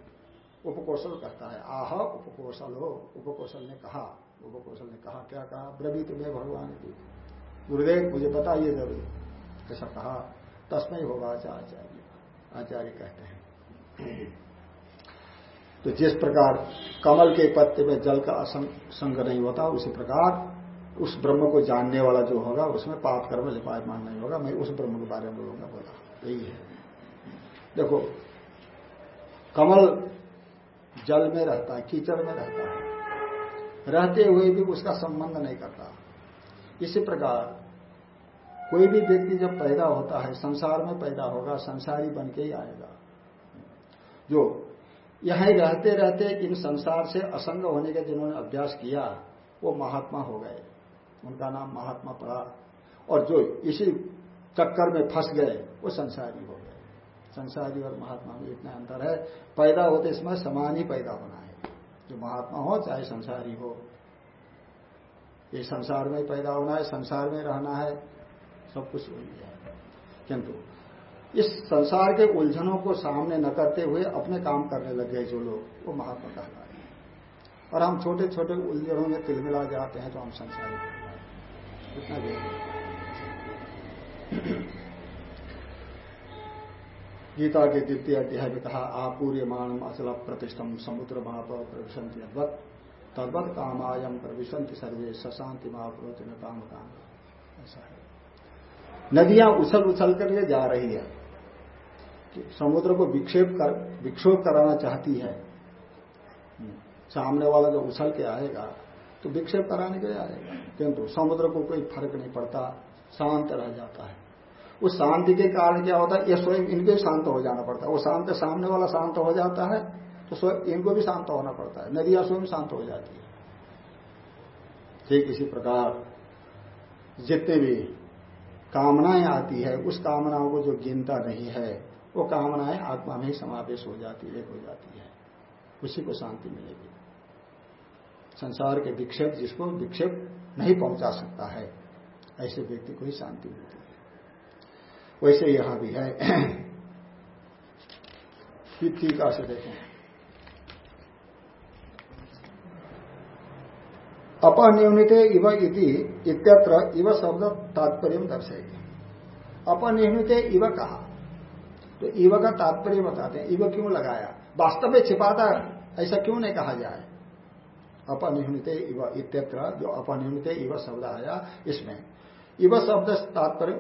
उपकोशल कहता है। आह, उपकोशल हो। उपकोशल ने कहा, उपकोशल ने कहा, क्या कहा? ब्रवीत में भगवान की। गुरुदेव, मुझे बताइए ज़रूर। ऐसा कहा तस्मय होगा आचार्य। आचार्य कहते हैं। तो जिस प्रकार कमल के पत्ते में जल का असंग नहीं होता, उसी प्रकार उस ब्रह्म को जानने वाला जो होगा, उसमें पाप कर्म लिपायमान नहीं होगा। मैं उस ब्रह्म के बारे में बोलूँगा बोला। यही है। देखो, कमल जल में रहता है, कीचड़ में रहता है। रहते हुए भी उसका संबंध नहीं करता। इसी प्रकार कोई भी व्यक्ति जब पैदा होता है, संसार में पैदा होगा, संसारी बन के ही आएगा। जो यहाँ रहते रहते इन संसार से असंग होने का जिन्होंने अभ्यास किया, वो महात्मा हो गए। उनका नाम महात्मा पड़ा। और जो इसी चक्कर में फंस गए, वो संसारी हो गए। संसारी और महात्मा में इतना अंतर है। पैदा होते इसमें समान ही पैदा होना है। जो महात्मा हो, चाहे संसारी हो। ये संसार में पैदा होना है, संसार में रहना है। सब कुछ वही है। किंतु इस संसार के उलझनों को सामने न करते हुए अपने काम करने लग गए जो लोग, वो महात्मा कहलाए और हम छोटे छोटे उलझनों में तिलमिला जाते हैं तो हम संसारी इतना गीता के द्वितीय अध्याय में कहा आपूर्य मानम अचल प्रतिष्ठम समुद्र महाप प्रविशंति अद्वत तद्वत कामायम प्रविशंति सर्वे सशांति महापुरोति काम काम ऐसा है। नदियाँ उछल उछल करके जा रही है। समुद्र को विक्षेप कर, विक्षोभ कराना चाहती है। सामने वाला जो उछल के आएगा तो विक्षेप कराने के लिए आएगा। किंतु समुद्र को कोई फ़र्क नहीं पड़ता, शांत रह जाता है। उस शांति के कारण क्या होता है, ये स्वयं इनको भी शांत हो जाना पड़ता है। वो शांत, सामने वाला शांत हो जाता है तो स्वयं इनको भी शांत होना पड़ता है। नदियाँ स्वयं शांत हो जाती है। ठीक इसी प्रकार, जितने भी कामनाएँ आती है, उस कामनाओं को जो गिनता नहीं है, वो कामनाएँ आत्मा में ही समावेश हो जाती है, हो जाती है। उसी को शांति मिलेगी। संसार के विक्षेप जिसको विक्षेप नहीं पहुँचा सकता है, ऐसे व्यक्ति को ही शांति मिलती है। वैसे यहाँ भी है। टीका से देखें अपनिर्मिते इव इति इत्यत्र इव शब्द तात्पर्य दर्शेगी अपनिर्मिते इव कहा तो इव का तात्पर्य बताते हैं। इव क्यों लगाया? वास्तव में छिपाता ऐसा क्यों नहीं कहा जाए? अपनिर्मित इव इत्यत्र जो अपनिर्मित इव शब्द आया, इसमें इव शब्द तात्पर्य,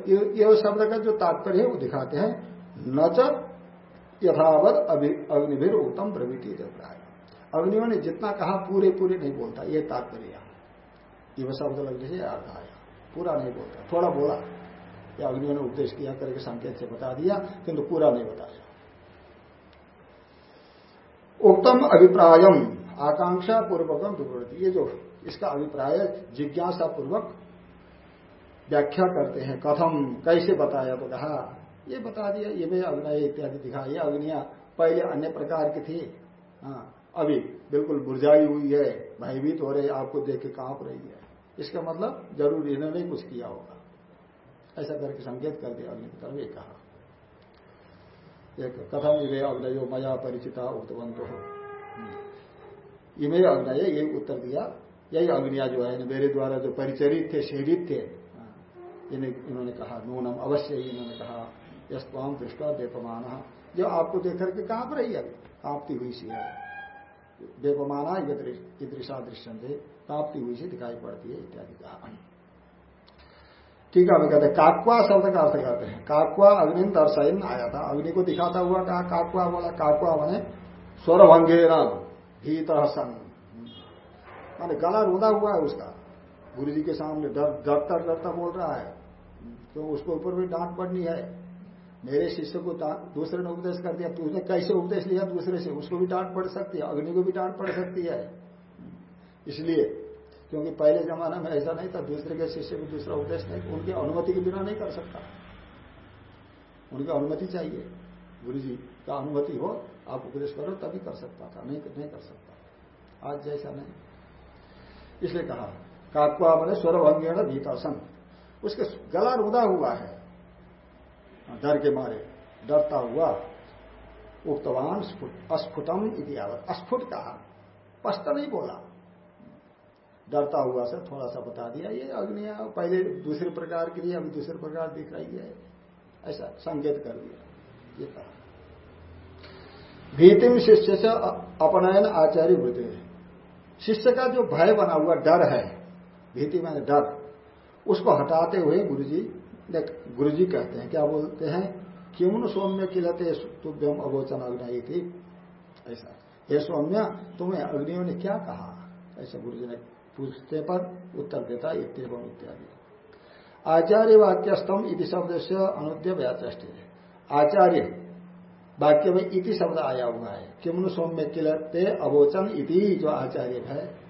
इव शब्द का जो तात्पर्य है, वो दिखाते हैं। न यथावत अग्निभिर उत्तम प्रवृत्ति अग्नियों ने जितना कहा पूरे पूरे नहीं बोलता। ये तात्पर्य। इव शब्द लगने से अर्थ आया पूरा नहीं बोलता। थोड़ा बोला। या अग्नियों ने उपदेश किया करके संकेत से बता दिया, किंतु पूरा नहीं बताया उत्तम अभिप्रायम आकांक्षा पूर्वकम विवृति ये जो इसका अभिप्राय जिज्ञासा पूर्वक व्याख्या करते हैं। कथम, कैसे बताया तो कहा? ये बता दिया, ये भी अग्नय इत्यादि दिखा ये अग्निया पहले अन्य प्रकार की थी। हाँ अभी बिल्कुल बुरझाई हुई है, भयभीत हो रही आपको देख के काँप रही है। इसका मतलब ज़रूर इन्होंने कुछ किया होगा। ऐसा करके संकेत कर दिया, अग्नि की तरफ़ एक कहा। एक कथम इवे अग्नयो मया परिचिता उक्तवंत हो इमे अग्नय ये उत्तर दिया, यही अग्निया जो है, मेरे द्वारा जो परिचरित थे सेवित थे इन्होंने कहा, नूनम अवश्य ही इन्होंने कहा यस्वाम दृष्टा वेपमान जो आपको देख करके काँप रही है कांपती हुई सी है। वेपमाना दृशा दृश्य कांपती हुई सी दिखाई पड़ती है, इत्यादि कहा ठीक है कहते काकुआ शब्द का अर्थ करते हैं। काकुआ अग्नि दर्शन आया था अग्नि को दिखाता हुआ कहा काकुआ बोला काकुआ बने स्वर भंगेरा भीत सन माने गला रुदा हुआ है उसका। गुरु जी के सामने डर डरता डरता बोल रहा है। तो उसको ऊपर भी डांट पड़नी है। मेरे शिष्य को दूसरे ने उपदेश कर दिया तुझने कैसे उपदेश लिया दूसरे से? उसको भी डांट पड़ सकती है, अग्नि को भी डांट पड़ सकती है। इसलिए, क्योंकि पहले जमाना में ऐसा नहीं था, दूसरे के शिष्य को दूसरा उपदेश नहीं, उनकी अनुमति के बिना नहीं कर सकता। उनकी अनुमति चाहिए। गुरु जी का अनुमति हो, आप उपदेश करो, तभी कर सकता था, नहीं नहीं कर सकता। आज जैसा नहीं। इसलिए कहा काकुआ मैंने स्वरभंगेण भीतासन। उसके गला रुदा हुआ है। डर के मारे डरता हुआ उक्तवान अस्फुटम इतिहावत अस्फुट कहा? स्पष्ट नहीं बोला। डरता हुआ से थोड़ा सा बता दिया, ये अग्निया पहले दूसरे प्रकार के लिए, अभी दूसरे प्रकार दिख रही है। ऐसा संकेत कर दिया, ये कहा। भीतिम शिष्य से अपनयन आचार्य वृद्धि शिष्य का जो भय बना हुआ डर है, भीति में डर, उसको हटाते हुए गुरु जी गुरु जी कहते हैं, क्या बोलते हैं? किमुन सौम्य किलते तुभ्यम अगोचन अग्नि थी ऐसा। ये सौम्य, तुम्हें अग्नियों ने क्या कहा? ऐसे गुरु जी ने पूछते पर उत्तर देता इतम इत्यादि। आचार्य वाक्यस्तम इति शब्द से अनुद्य व्याचे आचार्य, वाक्य में इति शब्द आया हुआ है। किमुन सौम्य किलते अवोचन इति जो आचार्य है।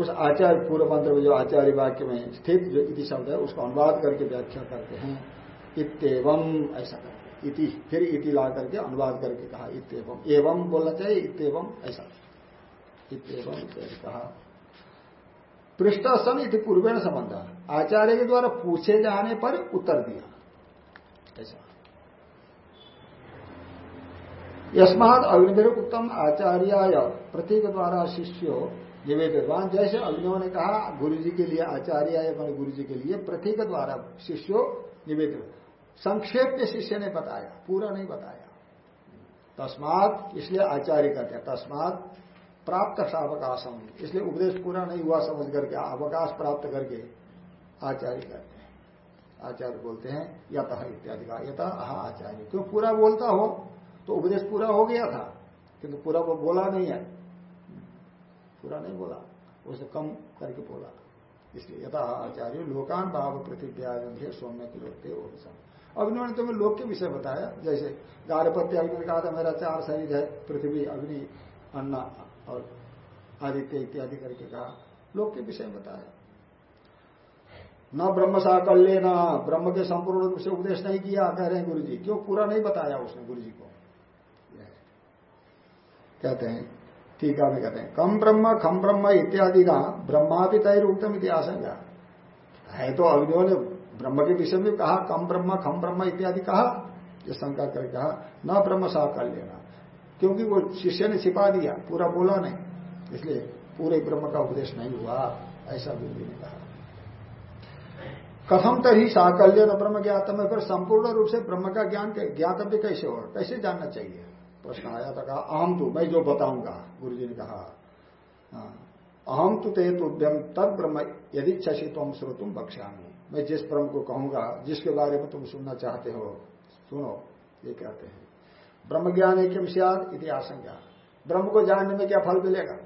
उस आचार्य, पूर्व मंत्र में जो आचार्य वाक्य में स्थित जो इति शब्द है, उसको अनुवाद करके व्याख्या करते हैं। इतम ऐसा करते इति, फिर इति ला करके अनुवाद करके कहा इतम एवं बोलना चाहिए इतम ऐसा। इतम कहा। पृष्ठ सन इति पूर्वेण संबंध। आचार्य के द्वारा पूछे जाने पर उत्तर दिया। ऐसा। यस्मात अग्निवीर उत्तम आचार्य प्रतीक द्वारा शिष्यो निवेदवान जैसे अग्नियों ने कहा गुरु जी के लिए आचार्य है मैंने गुरु जी के लिए प्रतीक द्वारा शिष्यो निवेद संक्षेप में शिष्य ने बताया, पूरा नहीं बताया। तस्मात, इसलिए आचार्य कहते हैं, तस्मात प्राप्त अवकाशम इसलिए उपदेश पूरा नहीं हुआ, समझ करके, अवकाश प्राप्त करके आचार्य कहते हैं। आचार्य बोलते हैं, यत इत्यादि का आह आचार्य। क्यों? पूरा बोलता हो तो उपदेश पूरा हो गया था, किंतु पूरा वो बोला नहीं है। पूरा नहीं बोला, उसे कम करके बोला। इसलिए यथा आचार्य लोकान भाव पृथ्वी सौम्य के लोग थे अब इन्होंने तुम्हें लोक के विषय बताया, जैसे गारपत्य अग्नि ने कहा था, मेरा चार शरीर है, पृथ्वी, अग्नि, अन्ना और आदित्य इत्यादि करके कहा। लोक के विषय बताया। न ब्रह्म साकल्य न ब्रह्म के संपूर्ण रूप से उपदेश नहीं किया, कह रहे हैं गुरु जी क्यों? पूरा नहीं बताया उसने गुरु जी को कहते हैं टीका में कहते हैं, कम ब्रह्म, खम ब्रह्म इत्यादि का ब्रह्मापि तैर उत्तम इतिहास है तो अग्नियों ने ब्रह्म के विषय में कहा, कम ब्रह्म, खम ब्रह्म इत्यादि कहा, ये शंका कर कहा, न ब्रह्म सा कर लेना। क्योंकि वो शिष्य ने छिपा दिया, पूरा बोला नहीं। इसलिए पूरे ब्रह्म का उपदेश नहीं हुआ, ऐसा गुरु ने कहा। कथम तरी साकल्य न ब्रह्म ज्ञातम है फिर संपूर्ण रूप से ब्रह्म का ज्ञान ज्ञातव्य कैसे हो, कैसे जानना चाहिए? प्रश्न आया था कहा अहम तू मैं जो बताऊँगा गुरु जी ने कहा। हाँ, अहम तु ते तुभ्यम तद ब्रह्म यदि चशी तो हम श्रोतुम बख्शामी मैं जिस ब्रह्म को कहूँगा जिसके बारे में तुम सुनना चाहते हो सुनो। ये कहते हैं। ब्रह्म ज्ञान एक सियाद इति आशंका। ब्रह्म को जानने में क्या फल मिलेगा?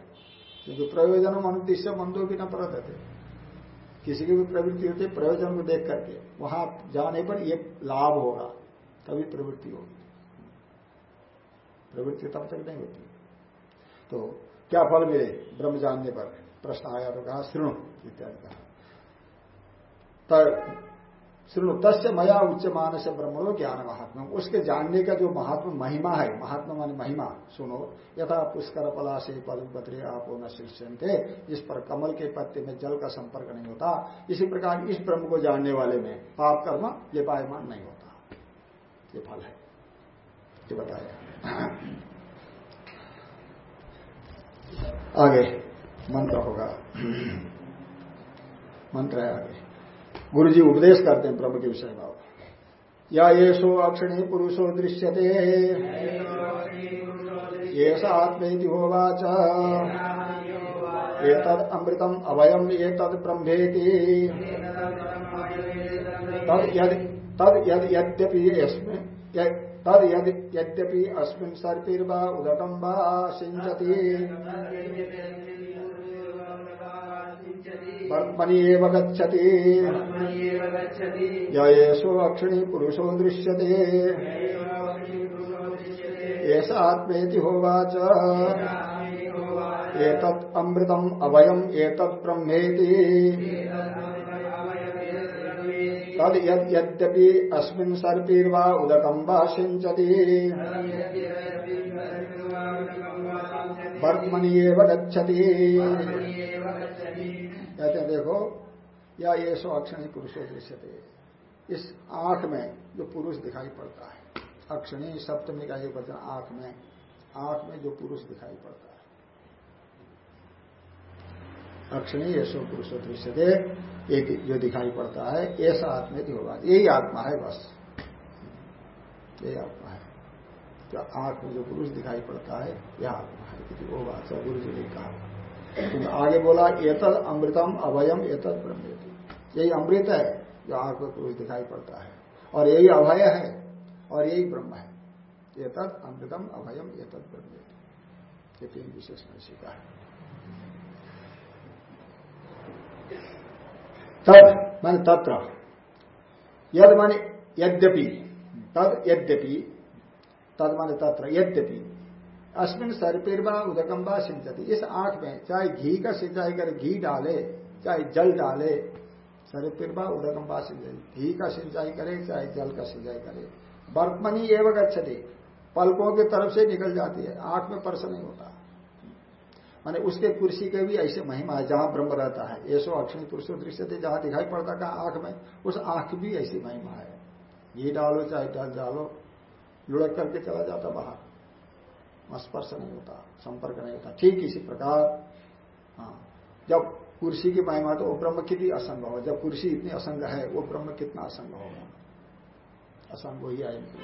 क्योंकि प्रयोजन अनुद्देश्य मंदो भी न परत थे किसी की भी प्रवृत्ति होती प्रयोजन को देख करके वहाँ जाने पर एक लाभ होगा तभी प्रवृत्ति होगी। प्रवृत्ति तब तक नहीं होती। तो क्या फल मिले ब्रह्म जानने पर? प्रश्न आया तो कहा श्रृणु इत्यादि कहा। श्रृणु तस्य मया उच्च मानस ब्रह्मणो ज्ञान महात्मा उसके जानने का जो महात्मा, महिमा है, महात्मा मान महिमा, सुनो, यथा पुष्कर पला से पदपत्रे आप न शिष्यंते जिस पर कमल के पत्ते में जल का संपर्क नहीं होता। इसी प्रकार इस ब्रह्म को जानने वाले में पाप कर्म ये पायमान नहीं होता। ये फल है। ये बताया। आगे, मंत्र होगा। मंत्र है आगे। गुरु जी उपदेश करते हैं ब्रह्म के विषय में या ये सो अक्षणी पुरुषो दृश्यते। ये आत्मेति होवाच। तद अमृतम अभयम ये तद ब्रह्मेति तद यद यद्यपि तद यद्यपि अस्मिन् सर्पिर्वा उदकम वा सिंचती वर्तमनी एव अक्षिणी पुरुषो दृश्यते। एष आत्मेति होवाच। एतत् अमृतम् अभयम् एतत् ब्रह्मेति। तद यद्यपि अस्मिन् सर्पीर्वा उदकम् वा सिञ्चति। वर्तमनी एव गच्छति। कहते हैं देखो, या ये सो अक्षणी पुरुषो दृश्यते। इस आँख में जो पुरुष दिखाई पड़ता है, अक्षणी सप्तमी का ये वचन आँख में आँख में जो पुरुष दिखाई पड़ता है। अक्षणी ये सो पुरुषो दृश्यते। एक जो दिखाई पड़ता है, ऐसा आत्मा होगा। यही आत्मा है बस। यही आत्मा है। जो आँख में जो पुरुष दिखाई पड़ता है, यह आत्मा है। वो बात है गुरु जी ने कहा। तो आगे बोला, एतद अमृतम अभयम एतद ब्रह्म यही अमृत है, जो आँख में पुरुष दिखाई पड़ता है। और यही अभय है, और यही ब्रह्म है। एतद अमृतम अभयम एतद ब्रह्म ये तीन विशेष विशेषण सीखा है। तद मान तत्र। यद माने यद्यपि, तद यद्यपि, तद माने तत्र, यद्यपि। अश्विन सर्पेरवा उदकम्बा सिंचती इस आँख में, चाहे घी का सिंचाई करे, घी डाले, चाहे जल डाले सर्पिरवा उदकम्बा सिंचाई घी का सिंचाई करे, चाहे जल का सिंचाई करे। बर्फमनी एवं गच्छती। पलकों की तरफ़ से निकल जाती है। आँख में पर्स नहीं होता। माने उसके कुर्सी के भी ऐसे महिमा है, जहाँ ब्रह्म रहता है। ऐसो अक्षणी पुरुष दृश्य थे जहाँ दिखाई पड़ता कहा आँख में, उस आँख भी ऐसी महिमा है। घी डालो, चाहे जल डालो, लुढ़क करके चला जाता बाहर। स्पर्श नहीं होता, संपर्क नहीं होता। ठीक इसी प्रकार हाँ जब कुर्सी की महिमा तो वो ब्रह्म कितनी असंग हो। जब कुर्सी इतनी असंग है, वो ब्रह्म कितना असंग होगा असंग हो ही आएँगे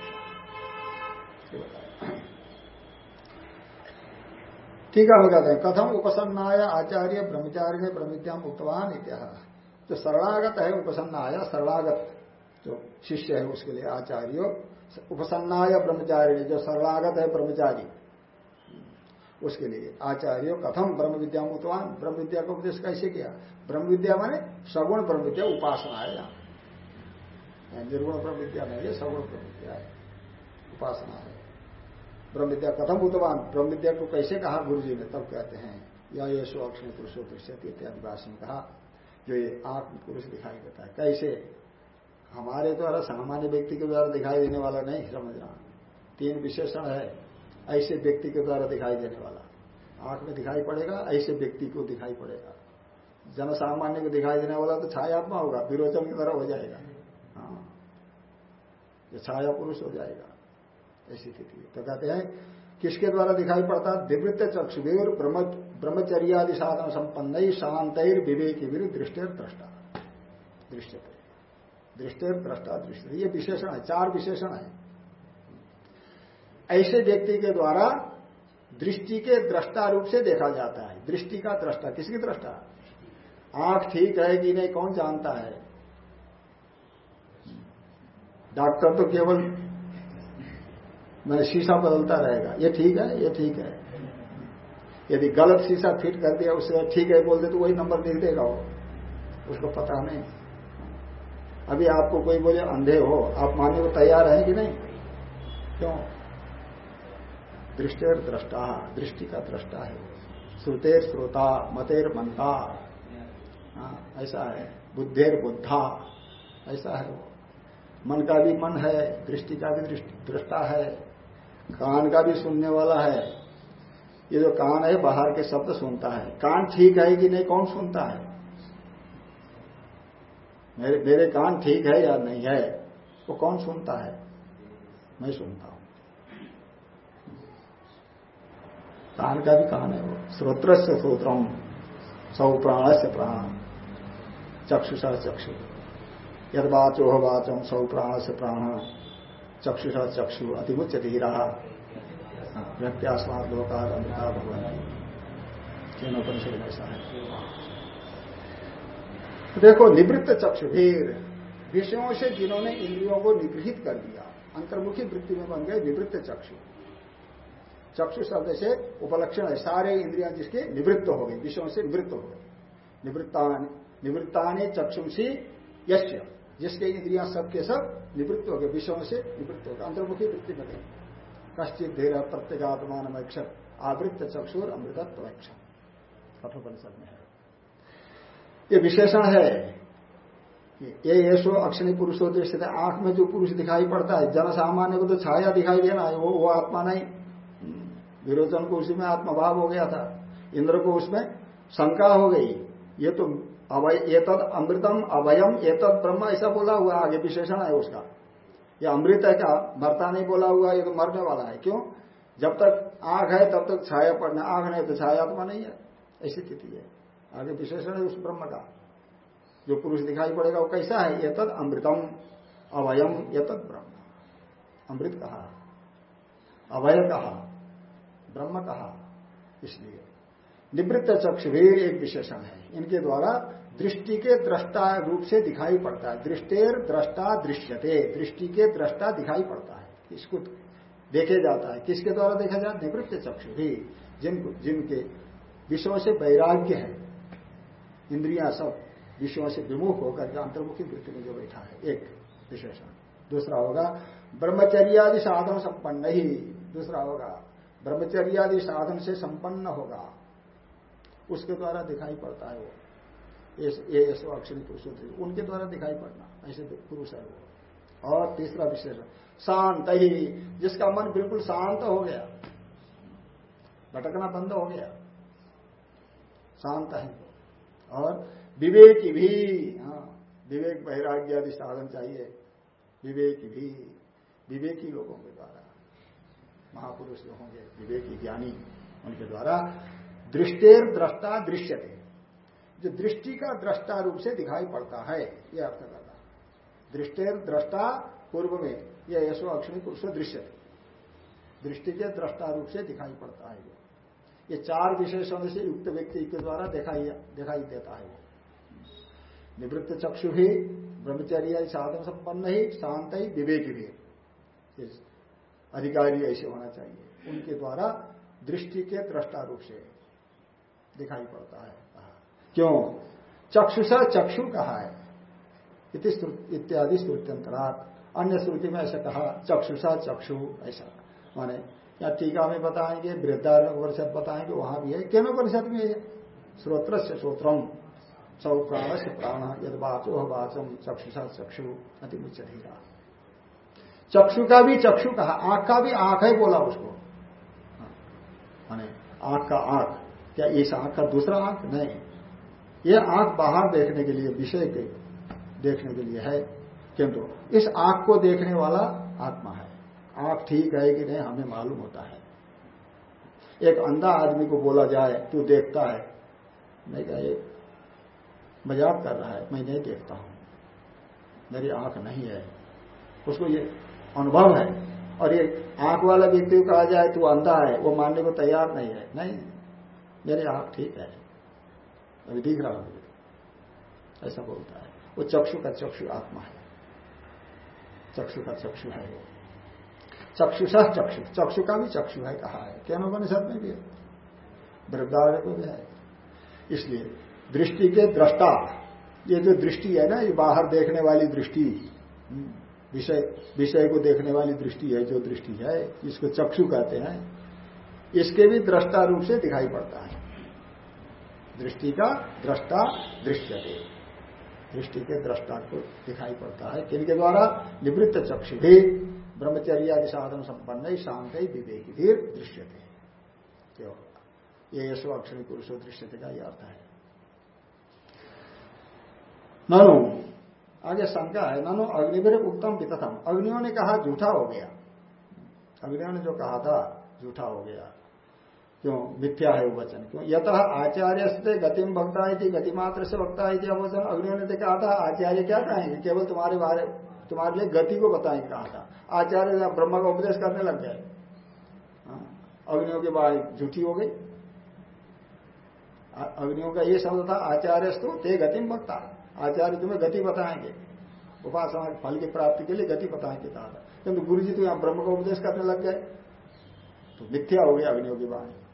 ठीक है कहते हैं, कथम उपसन्नाया आचार्य ब्रह्मचारी ने ब्रह्मविद्याम उक्तवान इत्याह जो शरणागत है उपसन्न आया शरणागत जो शिष्य है, उसके लिए आचार्य, उपसन्नाय ब्रह्मचारी जो शरणागत है, ब्रह्मचारी, उसके लिए आचार्य, कथम ब्रह्म विद्या मुतवान ब्रह्म विद्या का उपदेश कैसे किया? ब्रह्म विद्या माने सगुण ब्रह्म विद्या उपासना है यहाँ। निर्गुण ब्रह्म विद्या नहीं है, सगुण ब्रह्म विद्या है, उपासना है। ब्रह्म विद्या कथम भूतवान? ब्रह्म विद्या को कैसे कहा गुरु जी ने? तब कहते हैं, या ये सो अक्षण पुरुषो दृश्य इत्यादि कहा, जो ये आत्म पुरुष दिखाई देता है। कैसे? हमारे द्वारा सामान्य व्यक्ति के द्वारा दिखाई देने वाला नहीं समझना तीन विशेषण है, ऐसे व्यक्ति के द्वारा दिखाई देने वाला। आँख में दिखाई पड़ेगा, ऐसे व्यक्ति को दिखाई पड़ेगा। जन सामान्य को दिखाई देने वाला तो छायात्मा होगा, विरोचन की तरह हो जाएगा। हाँ छाया पुरुष हो जाएगा। ऐसी स्थिति तो कहते हैं, किसके द्वारा दिखाई पड़ता? है दिवृत्त चक्षुवीर ब्रह्मचर्यादि साधन संपन्न शांत विवेक विरुद्ध दृष्टि दृष्टा दृष्टि दृष्टि दृष्टा दृष्टि ये विशेषण है, चार विशेषण है। ऐसे व्यक्ति के द्वारा दृष्टि के दृष्टा रूप से देखा जाता है। दृष्टि का दृष्टा किसकी दृष्टा आँख ठीक है कि नहीं, कौन जानता है? डॉक्टर तो केवल मैंने शीशा बदलता रहेगा। ये ठीक है ये ठीक है। यदि गलत शीशा फिट कर दिया उससे ठीक है बोल दे तो वही नंबर देख देगा वो। उसको पता नहीं। अभी आपको कोई बोले अंधे हो। आप मानने को तैयार है कि नहीं? क्यों? दृष्टेर दृष्टा दृष्टि का दृष्टा है। श्रुतेर श्रोता मतेर मनता। हाँ, ऐसा है। बुद्धेर बुद्धा। ऐसा है वो। मन का भी मन है दृष्टि का भी दृष्टा है। कान का भी सुनने वाला है। ये जो कान है, बाहर के शब्द सुनता है। कान ठीक है कि नहीं, कौन सुनता है? मेरे मेरे कान ठीक है या नहीं है, वो कौन सुनता है? मैं सुनता हूँ। कान का भी कान है वो। श्रोत्र से श्रोत्रम सौ प्राण से प्राण चक्षुषा चक्षु। यद वाचो वाचम सौ प्राण से प्राण। चक्षुषा चक्षु अतिमुच्च धीरा व्यक्त्यास्मात लोकार अमृता भगवान तीनों परिषद ऐसा है देखो, निवृत्त चक्षुधीर, विषयों से जिन्होंने इंद्रियों को निगृहित कर दिया, अंतर्मुखी वृत्ति में बन गए निवृत्त चक्षु। चक्षु शब्द से उपलक्षण है, सारे इंद्रिया जिसके निवृत्त हो गए विषयों से निवृत्त हो गए निवृत्ता निवृत्तानी चक्षुषी यश्य जिसके इंद्रिया सबके सब निवृत्त हो गए विषयों से निवृत्त हो गए अंतर्मुखी वृत्ति में गए। कश्चित धीर प्रत्येगात्मान अक्षर आवृत्त चक्षुर अमृतत्व अक्षर कठोपनिषद में है। ये विशेषण है ये यशो अक्षणी पुरुषो दृश्य आँख में जो पुरुष दिखाई पड़ता है जन सामान्य को तो छाया दिखाई देना है, वो वो आत्मा नहीं। विरोचन को उसी में आत्मभाव हो गया था। इंद्र को उसमें शंका हो गई। ये तो अवय तद अमृतम अवयम तद ब्रह्म, ऐसा बोला हुआ आगे विशेषण है उसका। ये अमृत है क्या? मरता नहीं बोला हुआ, ये तो मरने वाला है। क्यों? जब तक आँख है, तब तक छाया पड़ना आँख नहीं तो छाया आत्मा नहीं है। ऐसी स्थिति है। आगे विशेषण है उस ब्रह्म का। जो पुरुष दिखाई पड़ेगा, वो कैसा है? ये तद अमृतम अवयम ये तद ब्रह्म। अमृत कहा? अवय कहा? ब्रह्म कहा? इसलिए। निवृत्त चक्ष भी एक विशेषण है। इनके द्वारा दृष्टि के दृष्टा रूप से दिखाई पड़ता है। दृष्टेर दृष्टा दृश्यते। दृष्टि के दृष्टा दिखाई पड़ता है। इसको देखे जाता है। किसके द्वारा देखा है? निवृत्त चक्षु भी। जिनको जिनके विषयों से वैराग्य है। इंद्रिया सब विषयों से विमुख होकर के अंतर्मुखी वृत्ति में जो बैठा है, एक विशेषण। दूसरा होगा, ब्रह्मचर्यादि साधन संपन्न ही। दूसरा होगा, ब्रह्मचर्यादि साधन से संपन्न होगा। उसके द्वारा दिखाई पड़ता है वो। ये ऐसे अक्षरी पुरुष उनके द्वारा दिखाई पड़ना, ऐसे पुरुष है वो। और तीसरा विशेषण शांत ही, जिसका मन बिल्कुल शांत हो गया, भटकना बंद हो गया, शांत है और विवेक भी हाँ विवेक वैराग्य आदि साधन चाहिए, विवेक भी, विवेकी लोगों के द्वारा, महापुरुष जो होंगे, विवेकी ज्ञानी, उनके द्वारा दृष्टेर दृष्टा दृश्यते। जो दृष्टि का दृष्टा रूप से दिखाई पड़ता है यह अर्थ करना दृष्टेर दृष्टा पूर्व में यह यशो अक्षणी पुरुष दृश्य थे दृष्टि के दृष्टा रूप से दिखाई पड़ता है ये चार विशेषण से युक्त व्यक्ति के द्वारा दिखाई दिखाई देता है निवृत्त चक्षु भी, ब्रह्मचर्य साधन संपन्न ही, शांत ही, विवेकी भी। अधिकारी ऐसे होना चाहिए। उनके द्वारा दृष्टि के दृष्टा रूप से। दिखाई पड़ता है। क्यों? चक्षुषा चक्षु कहा है। इत्यादि स्तुत्यंतरात। अन्य श्रुति में ऐसा कहा, चक्षुषा चक्षु, ऐसा। माने, या टीका में बताएँगे वृद्धारण उपनिषद बताएँगे, वहाँ भी है। केन उपनिषद में है श्रोत्र से श्रोत्रम। सौ प्राण से प्राण यद वाचो वाचम चक्षुषा चक्षु, अति धीरा चक्षु का भी चक्षु कहा, आँख का भी आँख है बोला उसको। माने, आँख का आँख। क्या इस आँख का दूसरा आँख? नहीं। ये आँख बाहर देखने के लिए, विषय के देखने के लिए है किंतु इस आँख को देखने वाला आत्मा है। आँख ठीक है कि नहीं, हमें मालूम होता है। एक अंधा आदमी को बोला जाए, तू देखता है। मैं क्या मज़ाक कर रहा है? मैं नहीं देखता हूँ। मेरी आँख नहीं है। उसको ये अनुभव है। और ये आँख वाला व्यक्ति को कहा जाए, तू अंधा है। वो मानने को तैयार नहीं है। नहीं। मेरी आँख ठीक है। अभी दिख रहा हूँ। ऐसा बोलता है। वो चक्षु का चक्षु आत्मा है। चक्षु का चक्षु है वो। चक्षुषा चक्षु। चक्षु का भी चक्षु है कहा है। क्या उपनिषद में भी है। को भी है। इसलिए दृष्टि के दृष्टा ये जो दृष्टि है ना ये बाहर देखने वाली दृष्टि हम्म, विषय विषय को देखने वाली दृष्टि है जो दृष्टि है इसको चक्षु कहते हैं। इसके भी दृष्टा रूप से दिखाई पड़ता है। दृष्टि का दृष्टा दृश्य दे दृष्टि के दृष्टा को दिखाई पड़ता है। किनके द्वारा? निवृत्त चक्षु भी ब्रह्मचर्य आदि साधन संपन्न ही, शांत ही विवेकी धीर दृश्य थे ये यशो अक्षर पुरुषो दृश्य थे का यह अर्थ है। ननु, आगे शंका है। ननु, अग्निवीर उत्तम वितथम अग्नियों ने कहा, झूठा हो गया। अग्नियों ने जो कहा था, झूठा हो गया। क्यों? मिथ्या है वो वचन। क्यों? यथ आचार्य से गतिम भक्ता है थी गतिमात्र से भक्ता है थी अवचन अग्नियों ने कहा था आचार्य क्या कहेंगे? केवल तुम्हारे बारे तुम्हारे लिए गति को बताएँगे कहा था। आचार्य ब्रह्म का उपदेश करने लग गए हाँ, अग्नियों के बाद झूठी हो गई। अग्नियों का ये शब्द था आचार्य तो ते गतिम भक्ता। आचार्य तुम्हें गति बताएँगे। उपासना फल की प्राप्ति के लिए गति बताएँगे कहा था। किंतु गुरु जी तो यहाँ ब्रह्म का उपदेश करने लग गए। तो मिथ्या हो गया अग्नियों की एक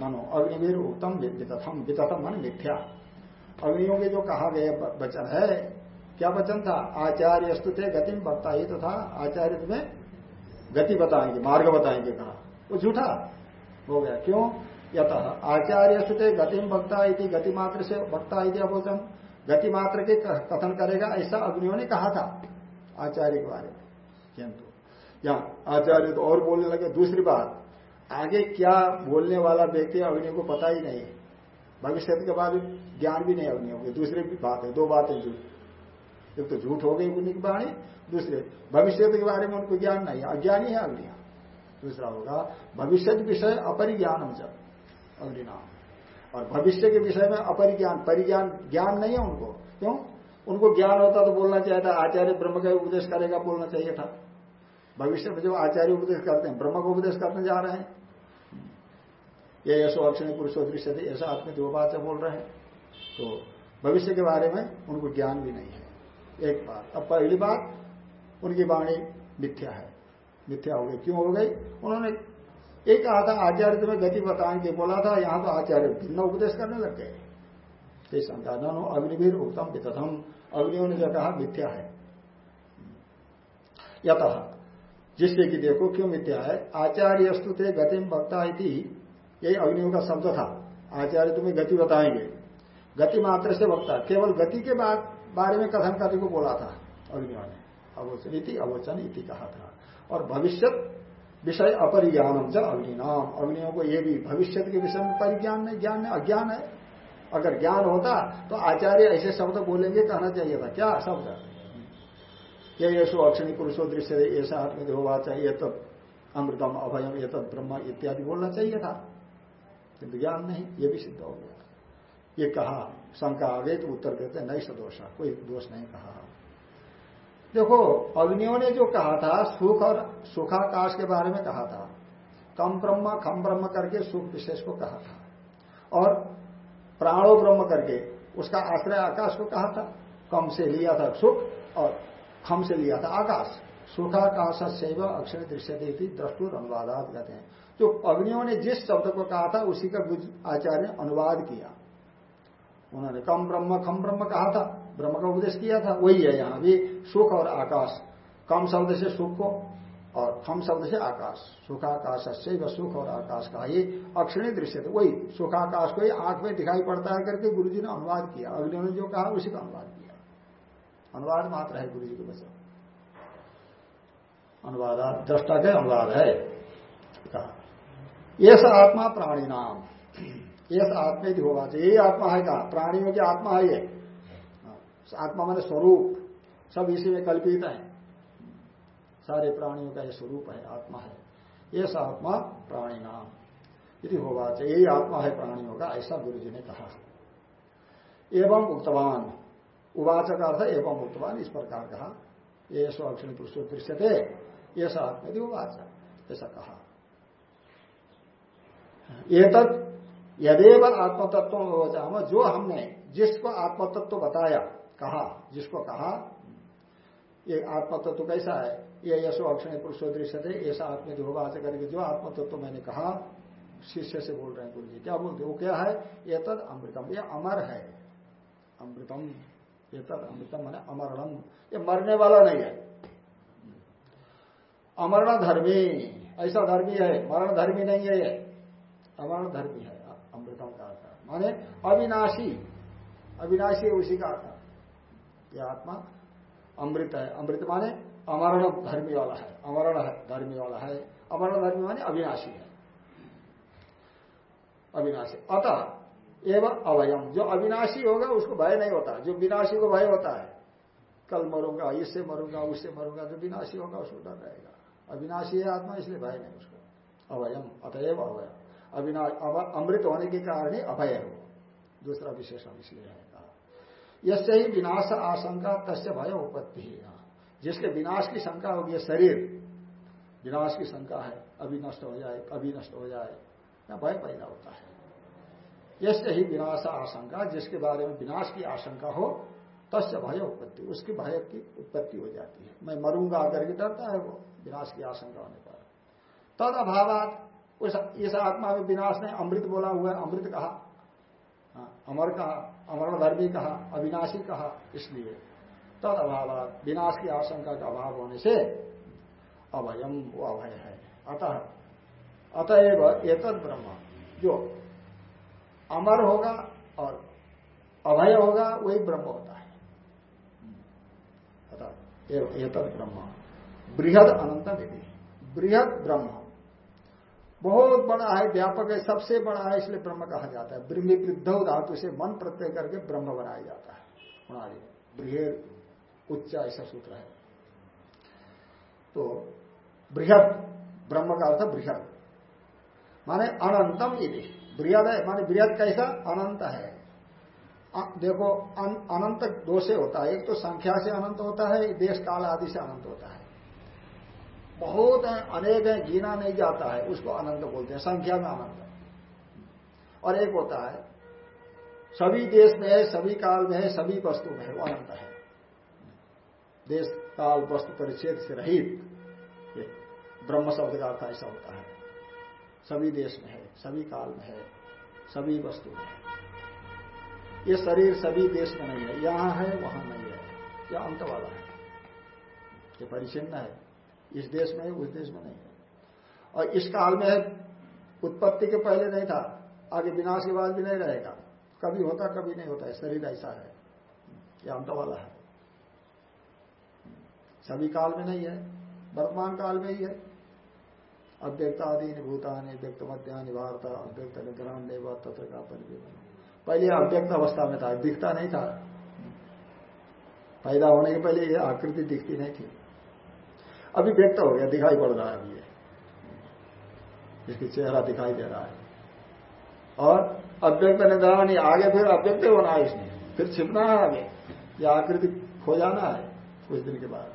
मानो अग्निवीर उत्तम वितथम वितथम मान मिथ्या। अग्नियों के जो कहा गया वचन है, क्या वचन था? आचार्य स्तुते गति बता ही तो था आचार्य तुम्हें गति बताएँगे, मार्ग बताएँगे कहा। वो झूठा हो गया। क्यों? यथ आचार्य स्तुते गति में भक्ता गति मात्र से भक्ता अवचन गति मात्र के कथन करेगा, ऐसा अग्नियों ने कहा था आचार्य के बारे में। किंतु, या आचार्य तो और बोलने लगे, दूसरी बात। आगे क्या बोलने वाला व्यक्ति अग्नि को पता ही नहीं भविष्य के बाद ज्ञान भी नहीं अग्नि होगी दूसरी बात है, दो बातें झूठ। एक तो झूठ हो गई उन्हीं की वाणी, दूसरे भविष्य के बारे में उनको ज्ञान नहीं अज्ञानी है अग्निया दूसरा होगा, भविष्य विषय अपरिज्ञान हो जाए अग्निनाम और भविष्य के विषय में अपरिज्ञान, परिज्ञान, ज्ञान नहीं है उनको। क्यों? उनको ज्ञान होता तो बोलना चाहिए था, आचार्य ब्रह्म का उपदेश करेगा, बोलना चाहिए था। भविष्य में जो आचार्य उपदेश करते हैं, ब्रह्म को उपदेश करने जा रहे हैं ये यशो अक्षण पुरुषो दृश्य थे ऐसा आत्मी दो बात बोल रहे हैं तो भविष्य के बारे में उनको ज्ञान भी नहीं है। एक बात, अब पहली बात, उनकी वाणी मिथ्या है। मिथ्या हो गई। क्यों हो गई? उन्होंने एक कहा था आचार्य तुम्हें गति बताएँगे बोला था, यहाँ तो आचार्य भिन्न उपदेश करने लग गए। शंका दोनों अग्निवीर उत्तम वितथम अग्नियों ने जो कहा, मिथ्या है। यथ जिससे कि देखो क्यों मिथ्या है? आचार्य स्तुते गतिम भक्ता यही अग्नियों का शब्द था। आचार्य तुम्हें गति बताएँगे। गति मात्र से वक्ता, केवल गति के बाद बारे में कथन करने को बोला था अग्नियों ने। अवोचन इति अवोचन इति कहा था। और भविष्य विषय अपरिज्ञानम च अग्निनाम। अग्नियों को ये भी भविष्य के विषय में परिज्ञान नहीं ज्ञान नहीं अज्ञान है। अगर ज्ञान होता तो आचार्य ऐसे शब्द बोलेंगे, कहना चाहिए था। क्या शब्द? ये यशो अक्षणी पुरुषो दृश्य ऐसा आत्मदेहोवा चाहिए तब अमृतम अभयम ये तब ब्रह्म इत्यादि बोलना चाहिए था। किंतु ज्ञान नहीं, ये भी सिद्ध हो गया। ये कहा, शंका आ गई तो उत्तर देते नहीं सदोषा कोई दोष नहीं कहा। देखो, अग्नियों ने जो कहा था, सुख और सुखाकाश के बारे में कहा था। कम ब्रह्म, खम ब्रह्म करके सुख विशेष को कहा था। और प्राणो ब्रह्म करके, उसका आश्रय आकाश को कहा था। कम से लिया था सुख और खम से लिया था आकाश। सुखाकाश से अक्षर दृश्य देती द्रष्टुर अनुवादात कहते हैं। जो अग्नियों ने जिस शब्द को कहा था, उसी का आचार्य ने अनुवाद किया। उन्होंने कम ब्रह्म, खम ब्रह्म कहा था, ब्रह्म का उपदेश किया था, वही है यहाँ भी, सुख और आकाश। कम शब्द से सुख को और खम शब्द से आकाश। सुखाकाश से व सुख और आकाश का ही अक्षणी दृश्य थे, वही सुखाकाश को ही आँख में दिखाई पड़ता है करके गुरु जी ने अनुवाद किया। अग्नियों ने जो कहा, उसी का अनुवाद किया। अनुवाद मात्र है गुरु जी के वचन अनुवाद दृष्टा के अनुवाद है। ये आत्मा प्राणी नाम। ये आत्मा ही होगा। यही आत्मा है कहा? प्राणियों की आत्मा है ये। आत्मा मैंने स्वरूप। सब इसी में कल्पित है। सारे प्राणियों का ये स्वरूप है, आत्मा है। ये आत्मा प्राणी नाम। यदि होगा। चाहिए यही आत्मा है प्राणियों का, ऐसा गुरु जी ने कहा। एवं उक्तवान। उवाचक अर्थ एवं उक्तवान, इस प्रकार कहा। ये स्वक्षण पुरुषो दृश्य थे ये आत्मा उवाचक ऐसा कहा। तक यदेव आत्मतत्व हो जो हमने जिसको आत्मतत्व बताया, कहा, जिसको कहा, ये आत्मतत्व कैसा है? ये यशो अक्षण पुरुषो दृश्य थे ऐसा आत्म होगा करके जो आत्मतत्व मैंने कहा, शिष्य से बोल रहे हैं गुरु जी क्या बोलते वो क्या है? ये तद अमृतम। ये अमर है। अमृतम। ये तद अमृतम माने अमरणम। ये मरने वाला नहीं है। अमरण धर्मी ऐसा धर्मी है। मरण धर्मी नहीं है ये। अमरण धर्मी है, अमृतम का अर्थ माने अविनाशी अविनाशी उसी का अर्थ यह आत्मा अमृत है। अमृत माने अमरण धर्मी वाला है। अमरण धर्मी वाला है। अमरण धर्मी माने अविनाशी है। अविनाशी। अतः एवं अवयम। जो अविनाशी होगा, उसको भय नहीं होता। जो विनाशी को भय होता है, कल मरूँगा, इससे मरूँगा, उससे मरूँगा, जो विनाशी होगा, उसको डर रहेगा। अविनाशी है आत्मा, इसलिए भय नहीं उसको। अवयम। अतएव अवयम। अविनाश अमृत होने के कारण ही अभय हो। दूसरा विशेषण इसलिए है यसे ही विनाश आशंका, तस्य भय उपत्ति। है जिसके विनाश की शंका होगी शरीर। विनाश की शंका है, अभी नष्ट हो जाए, अभी नष्ट हो जाए, या भय पैदा होता है। यश ही विनाश आशंका, जिसके बारे में विनाश की आशंका हो, तस्य भय उत्पत्ति उसकी भय की उत्पत्ति हो जाती है। मैं मरूँगा अगर के डरता है वो, विनाश की आशंका होने पर। तद अभाव उस इस आत्मा में विनाश ने अमृत बोला हुआ है अमृत कहा? हाँ, अमर कहा अमरण धर्मी कहा अविनाशी कहा इसलिए। तद अभाव विनाश की आशंका का अभाव होने से अभयम वो अभय है। अतः अतएव एतद ब्रह्म। जो अमर होगा और अभय होगा वही ब्रह्म होता है। अतः एतद ब्रह्म। बृहद अनंत विधि। बृहद ब्रह्म। बहुत बड़ा है, व्यापक है, सबसे बड़ा है, इसलिए ब्रह्म कहा जाता है। ब्रह्मी वृद्ध धातु से मन प्रत्यय करके ब्रह्म बनाया जाता है। बृहद, उच्च, ऐसा सूत्र है। तो बृहद, ब्रह्म का अर्थ बृहद। माने अनंतम यदि बृहद है, माने बृहद कैसा? अनंत है। देखो अनंत दो से होता है। एक तो संख्या से अनंत होता है, देश काल आदि से अनंत होता है। बहुत है, अनेक है गिना नहीं जाता है, उसको अनंत बोलते हैं, संख्या में अनंत और एक होता है, सभी देश में है, सभी काल में है, सभी वस्तु में है, वो अनंत है। देश काल, वस्तु परिच्छेद से रहित ब्रह्म शब्द का अर्थ ऐसा होता है। सभी देश में है, सभी काल में है, सभी वस्तु में है। ये शरीर सभी देश में नहीं है, यहाँ है, वहाँ नहीं है। यह अंत वाला है। ये परिचिन्न है। इस देश में है उस देश में नहीं। है और इस काल में उत्पत्ति के पहले नहीं था, आगे विनाश के बाद भी नहीं रहेगा। कभी होता, कभी नहीं होता है शरीर ऐसा है यह अंत वाला है। सभी काल में नहीं है, वर्तमान काल में ही है। अव्यक्तादि भूतानि व्यक्त मध्यानि भारत अव्यक्त निग्रहण देव तत्र का परिवर्तन पहले अव्यक्त अवस्था में था, दिखता नहीं था। पैदा होने के पहले यह आकृति दिखती नहीं थी। अभी व्यक्त हो गया दिखाई पड़ रहा है अभी। इसकी चेहरा दिखाई दे रहा है। और अव्यक्त निदान ये आगे फिर अव्यक्त होना है इसमें। फिर छिपना है आगे। ये आकृति खो जाना है कुछ दिन के बाद।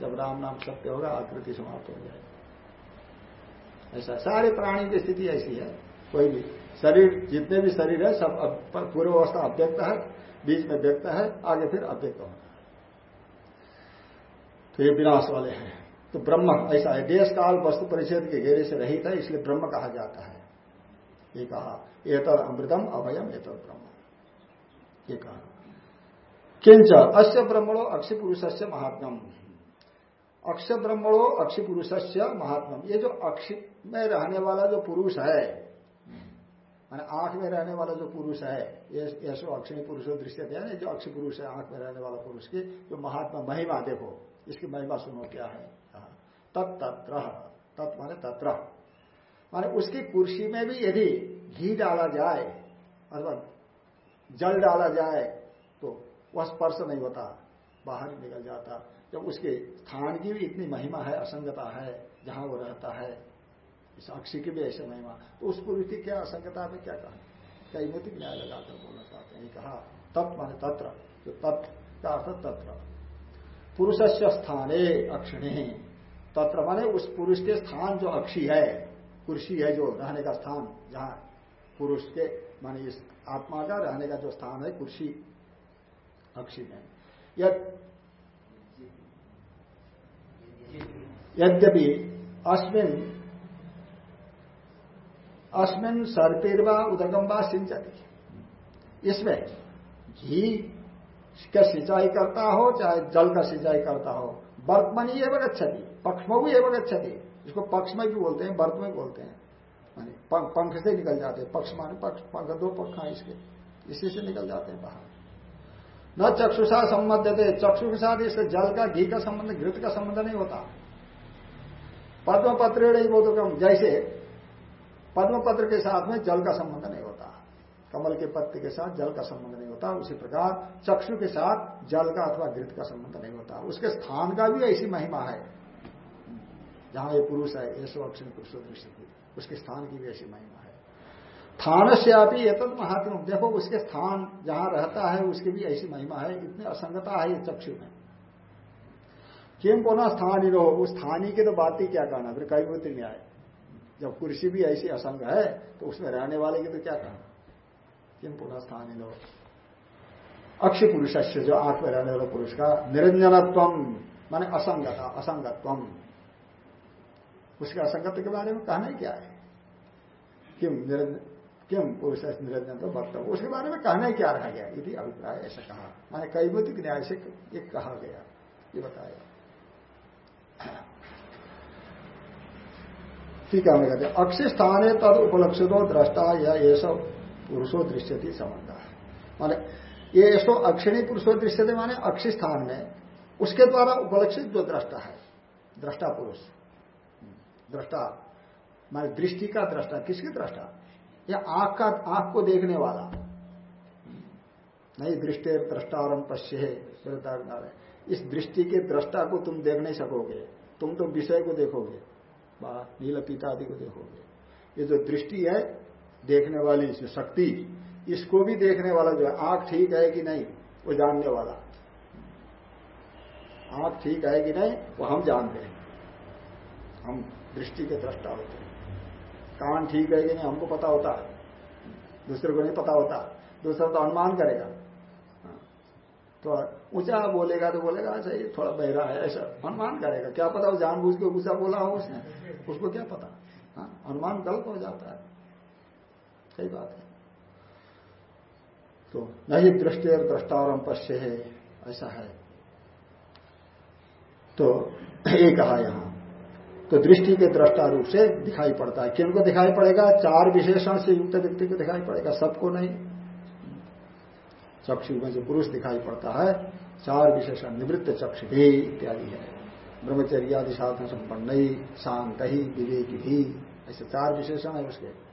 जब राम नाम सत्य होगा, आकृति समाप्त हो जाएगी। ऐसा सारे प्राणी की स्थिति ऐसी है। कोई भी शरीर, जितने भी शरीर है, सब पूर्व अवस्था अव्यक्त है, बीच में व्यक्त है, आगे फिर अव्यक्त होना तो ये विनाश वाले हैं। तो ब्रह्म, ऐसा है। देश काल वस्तु परिषद के घेरे से रहित है, इसलिए ब्रह्म कहा जाता है। ये कहा एतर अमृतम अभयम एतर ब्रह्म। ये कहा। किंच अश्य ब्रह्मणो अक्षय पुरुष से महात्म अक्षय ब्रह्मणो अक्षय पुरुष से महात्म ये जो अक्षय में रहने वाला जो पुरुष है आँख में रहने वाला जो पुरुष है, ये ऐसो अक्षय पुरुष दृश्य दिया जो अक्षय पुरुष है, आँख में रहने वाला पुरुष की जो महात्मा महिमा, देखो इसकी महिमा सुनो क्या है? तत्त्र तत् माने तत्र। माने उसकी कुर्सी में भी यदि घी डाला जाए, अथवा जल डाला जाए तो वह स्पर्श नहीं होता, बाहर निकल जाता। जब उसके स्थान की भी इतनी महिमा है, असंगता है, जहाँ वो रहता है, इस अक्षी की भी ऐसे महिमा तो उस पुरुष की क्या, असंगता में क्या कहा? मोती न्याय लगाकर बोलना चाहते हैं? कहा तत्व माने तत्र। जो तत्व का अर्थ तत्र। पुरुष से स्थाने अक्षिणी। तत्र माने उस पुरुष के स्थान जो अक्षी है, कुर्सी है जो रहने का स्थान, जहाँ पुरुष के, माने इस आत्मा का रहने का जो स्थान है, कुर्सी, अक्षी में। यद्यपि अस्मिन अस्मिन सर्पिर्वा उदगम व सिंचती इसमें घी का सिंचाई करता हो, चाहे जल का सिंचाई करता हो वर्तमनी एवं गच्छति पक्षमऊ एवं गच्छति इसको पक्ष में भी बोलते हैं? वर्त में बोलते हैं। पंख से निकल जाते हैं। पक्ष माने पक्ष, पंख दो पक्ष इसके। इसी से निकल जाते हैं बाहर। न चक्षुषा संबंध देते चक्षु के साथ इससे जल का, घी का संबंध, घृत का संबंध नहीं होता। पद्म पत्र नहीं बोलते कम जैसे पद्म पत्र के साथ में जल का संबंध नहीं होता। कमल के पत्ते के साथ जल का संबंध होता उसी प्रकार चक्षु के साथ जल का अथवा घृत का संबंध नहीं होता। उसके स्थान का भी ऐसी महिमा है। जहाँ ये पुरुष है ये अक्षण पुरुषो दृष्टि उसके स्थान की भी ऐसी महिमा है। स्थान से आप ये तद महात्म देखो, उसके स्थान जहाँ रहता है, उसकी भी ऐसी महिमा है। इतनी असंगता है ये चक्षु में। किम पुनः स्थान ही रहो? उस स्थानी की तो बात ही क्या कहना? फिर कई बुद्धि न्याय। जब कुर्सी भी ऐसी असंग है तो उसमें रहने वाले की तो क्या कहना? किम पुनः स्थान ही रहो? अक्षय पुरुष से जो आँख में रहने वाले पुरुष का निरंजनत्व, माने असंगता, असंगत्व। उसके असंगत के बारे में कहना ही क्या है? किम किम पुरुष निरंजन तो वक्तव्य उसके बारे में कहना ही क्या रहा गया? यदि अभिप्राय ऐसा कहा। माने कैवतिक न्याय से एक कहा गया। ये बताया। ठीक है कहते हैं अक्षय स्थान है तद उपलक्षितो दृष्टा, या ये सब पुरुषो दृश्यति संबंध। माने ये इसको अक्षिणी पुरुषो दृश्यते माने अक्षय स्थान में। उसके द्वारा उपलक्षित जो दृष्टा है, दृष्टा पुरुष, दृष्टा, माने दृष्टि का दृष्टा, किसकी दृष्टा? या आँख का, आँख को देखने वाला। नहीं, दृष्टि दृष्टारम पश्य है इस दृष्टि के दृष्टा को तुम देख नहीं सकोगे। तुम तो विषय को देखोगे नील पीता आदि को देखोगे। ये जो दृष्टि है, देखने वाली शक्ति इसको भी देखने वाला जो है, आँख ठीक है कि नहीं, वो जानने वाला। आँख ठीक है कि नहीं, वो हम जानते हैं। हम दृष्टि के दृष्टा होते हैं। कान ठीक है कि नहीं, हमको पता होता है। दूसरे को नहीं पता होता। दूसरा तो अनुमान करेगा। हाँ। तो ऊँचा बोलेगा तो बोलेगा अच्छा ये थोड़ा बहरा है, ऐसा। अनुमान करेगा। क्या पता वो जानबूझ के ऊँचा बोला हो उसने? उसको क्या पता? हाँ अनुमान गलत हो जाता है। सही बात है। तो नहीं दृष्टि और दृष्टारम पश्य है ऐसा है। तो ये कहा यहाँ। तो दृष्टि के दृष्टा रूप से दिखाई पड़ता है। किनको दिखाई पड़ेगा? चार विशेषण से युक्त व्यक्ति को दिखाई पड़ेगा, सबको नहीं। चक्षु में जो पुरुष दिखाई पड़ता है, चार विशेषण, निवृत्त चक्षु भी इत्यादि है। ब्रह्मचर्य आदि साधन संपन्न, शांत ही विवेक भी ऐसे चार विशेषण है उसके।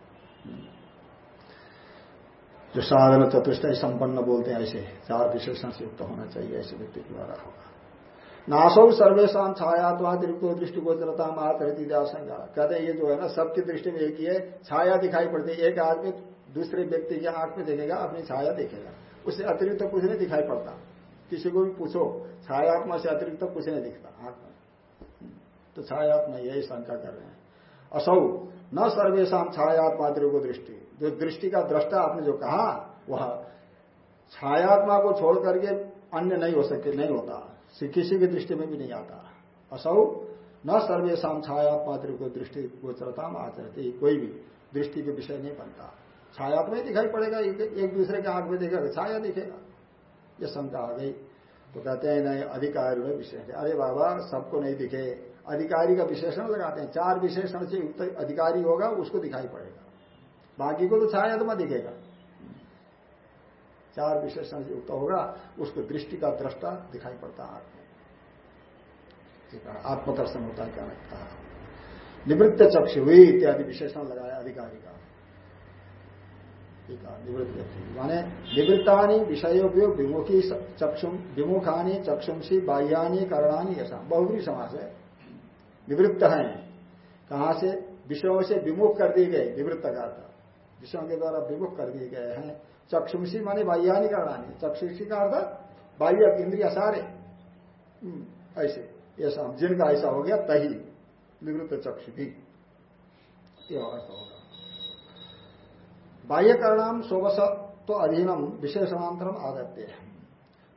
जो साधन चतुष्ट संपन्न बोलते हैं ऐसे। चार विशेषण से युक्त होना चाहिए, ऐसे व्यक्ति के द्वारा होगा। नासौ सर्वेशा छायात्वादिरिक्तो दृष्टि गोचरता मातरती आशंका कहते हैं, ये जो है ना, सबकी दृष्टि में एक ही है, छाया दिखाई पड़ती है, एक आदमी दूसरे व्यक्ति के आँख में देखेगा, अपनी छाया देखेगा। उससे अतिरिक्त तो कुछ नहीं दिखाई पड़ता। किसी को भी पूछो, छायात्मा से अतिरिक्त तो कुछ नहीं दिखता, आँख में। तो छायात्मा यही शंका कर रहे हैं। असौ, न सर्वेशा छायात्मा को दृष्टि। जो दृष्टि का दृष्टा आपने जो कहा, वह छायात्मा को छोड़ करके अन्य नहीं हो सके, नहीं होता। किसी की दृष्टि में भी नहीं आता। असौ न सर्वेशा छायात्मा को दृष्टि गोचरता आचरती। कोई भी दृष्टि के विषय नहीं बनता। छायात्मा ही दिखाई पड़ेगा, एक दूसरे के आँख में देखेगा छाया दिखेगा, ये शंका आ गई। तो कहते हैं, नहीं, अधिकारी में विशेष अरे बाबा, सबको नहीं दिखे। अधिकारी का विशेषण लगाते हैं। चार विशेषण से युक्त अधिकारी होगा, उसको दिखाई पड़ेगा। बाकी को तो छाया तो दिखेगा। चार विशेषण से युक्त होगा, उसको दृष्टि का दृष्टा दिखाई पड़ता है आत्मदर्शन होता है, क्या लगता है? निवृत्त चक्षु हुई इत्यादि विशेषण लगाया अधिकारी का। निवृत्त माने निवृत्तानी विषय विमुखी चक्षुम विमुखानी चक्षुंसी बाह्यानी करणानी ऐसा बहुबरी समास है। निवृत्त है। कहा से? विषयों से विमुख कर दिए गए, निवृत्त का विषयों के द्वारा विमुख कर दिए गए हैं। चक्षुंसी माने बाह्यानी करणानी चक्षुषी का अर्थ बाह्य इंद्रिया सारे। हम्म, ऐसे। ऐसा जिनका ऐसा हो गया तही। निवृत्त चक्षु भी अर्थ होगा। बाह्य करणाम सोवस तो अधीनम विशेषणांतरम आदत्य है।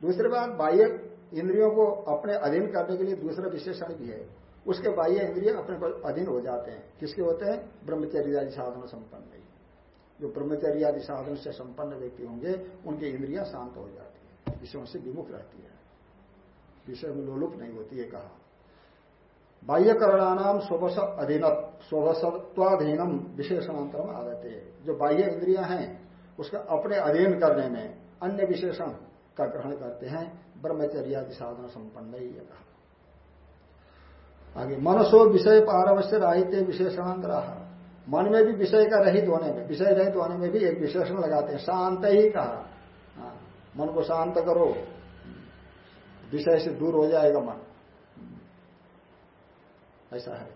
दूसरी बात बाह्य इंद्रियों को अपने अधीन करने के लिए दूसरा विशेषण भी है। उसके बाह्य इंद्रिय अपने अधीन हो जाते हैं। किसके होते हैं? ब्रह्मचर्य साधन संपन्न। जो ब्रह्मचर्य आदि साधन से संपन्न व्यक्ति होंगे, उनकी इंद्रिया शांत हो जाती है। विषयों से विमुख रहती है। विषय में लोलुप नहीं होती है कहा। बाह्य करणानाम स्वभस अधीन स्वभसत्वाधीनम विशेषणांतरम आदते। जो बाह्य इंद्रिया हैं, उसका अपने अधीन करने में अन्य विशेषण का ग्रहण करते हैं। ब्रह्मचर्यादि साधन संपन्न ही कहा। आगे, मनसो विषय पारवश्य राहित्य विशेषणांतर मन में भी विषय का रहित होने में विषय रहित होने में भी एक विशेषण लगाते हैं शांत ही कहा। हाँ, मन को शांत करो। विषय से दूर हो जाएगा मन। ऐसा है।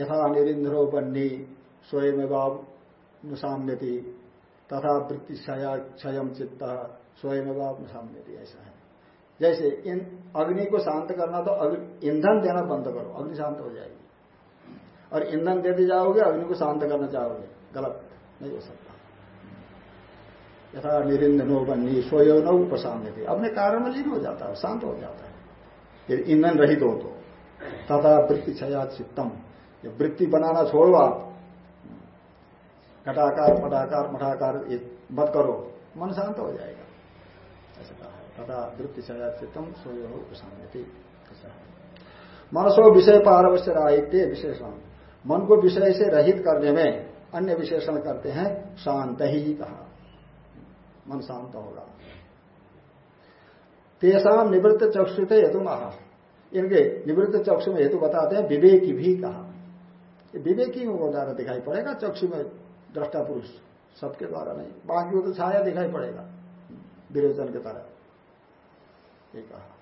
यथा निरिंद्रो बन्नी स्वयं नुसाम्यति तथा वृत्ति क्षयम चित्त स्वयं नुसाम्यति ऐसा है। जैसे इन अग्नि को शांत करना तो ईंधन देना बंद करो, अग्नि शांत हो जाएगी। और ईंधन देते जाओगे, अग्नि को शांत करना चाहोगे। गलत, नहीं हो सकता। यथा निरिंदनो बन्नी स्वयं न उपशाम्यति। अपने कारण में लीन हो जाता है, शांत हो जाता है। यदि ईंधन रहित हो तो। तथा वृत्ति छया चित्तम। ये वृत्ति बनाना छोड़ो आप। घटाकार, पटाकार, मठाकार मत करो। मन शांत हो जाएगा। ऐसा कहा। तथा वृत्ति चित्तम स्वयं मनसो विषय पारवश्य राहित्य विशेषण। मन को विषय से रहित करने में अन्य विशेषण करते हैं शांत ही कहा। मन शांत होगा। तेसाम निवृत्त चक्षु थे हेतु महा। इनके निवृत्त चक्षु में हेतु बताते हैं, विवेकी भी कहा। विवेकी को द्वारा दिखाई पड़ेगा, चक्षु में दृष्टा पुरुष, सबके द्वारा नहीं। बाकी वो तो छाया दिखाई पड़ेगा, विरोचन के तरह। कहा।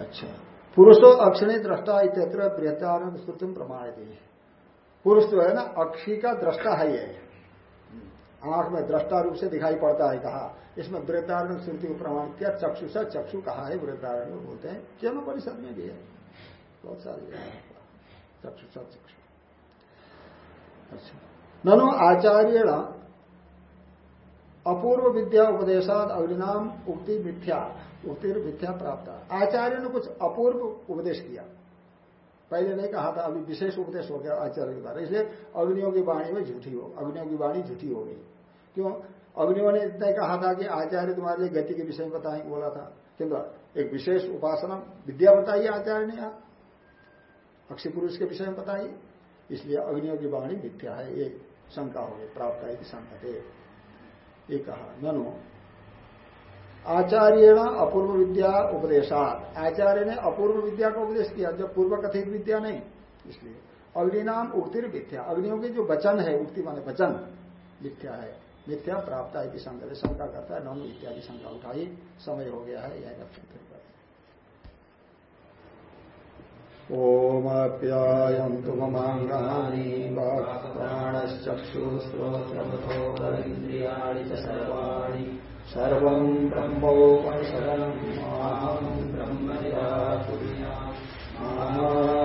अच्छा। पुरुषो अक्षणी दृष्टा इतर बृहत्तारण स्तुति प्रमाण पुरुष जो है ना, अक्षी का दृष्टा है ये। आँख में दृष्टा रूप से दिखाई पड़ता है कहा। इसमें वृद्धारण श्रुति को प्रमाण किया, चक्षु से चक्षु कहा है वृद्धारण बोलते हैं। केवल परिषद में भी है। बहुत सारे चक्षु स चक्षु। अच्छा। ननो आचार्य अपूर्व विद्या उपदेशात अग्निनाम उक्ति मिथ्या उक्ति मिथ्या प्राप्त। आचार्य ने कुछ अपूर्व उपदेश किया। पहले नहीं कहा था, अभी विशेष उपदेश हो गया आचार्य के द्वारा, इसलिए अग्नियों की वाणी में झूठी हो, अग्नियों की वाणी झूठी हो गई। क्यों? अग्नियों ने इतना कहा था कि आचार्य तुम्हारे लिए गति के विषय में बताएँगे बोला था किंतु एक विशेष उपासना, विद्या बताइए आचार्य ने आप। अक्षय पुरुष के विषय में बताइए। इसलिए अग्नियों की वाणी मिथ्या है, ये शंका हो गई, प्राप्त है कि संकटे ये कहा ननु। आचार्य अपूर्व विद्या उपदेशात। आचार्य ने अपूर्व विद्या का उपदेश किया, जब पूर्व कथित विद्या नहीं, इसलिए। अग्नि नाम उक्तिर मिथ्या। अग्नियों के जो वचन है, उक्ति माने वचन, मिथ्या है। मिथ्या प्राप्त है कि शंका शंका करता है, ननु इत्यादि शंका उठाई। समय हो गया है, यह ओमप्यायन्तु ममाङ्गानि वाक्प्राणश्चक्षुस्रोत्रमथोन्द्रियाणि च सर्वाणि। सर्वम् ब्रह्मोपनिषदम्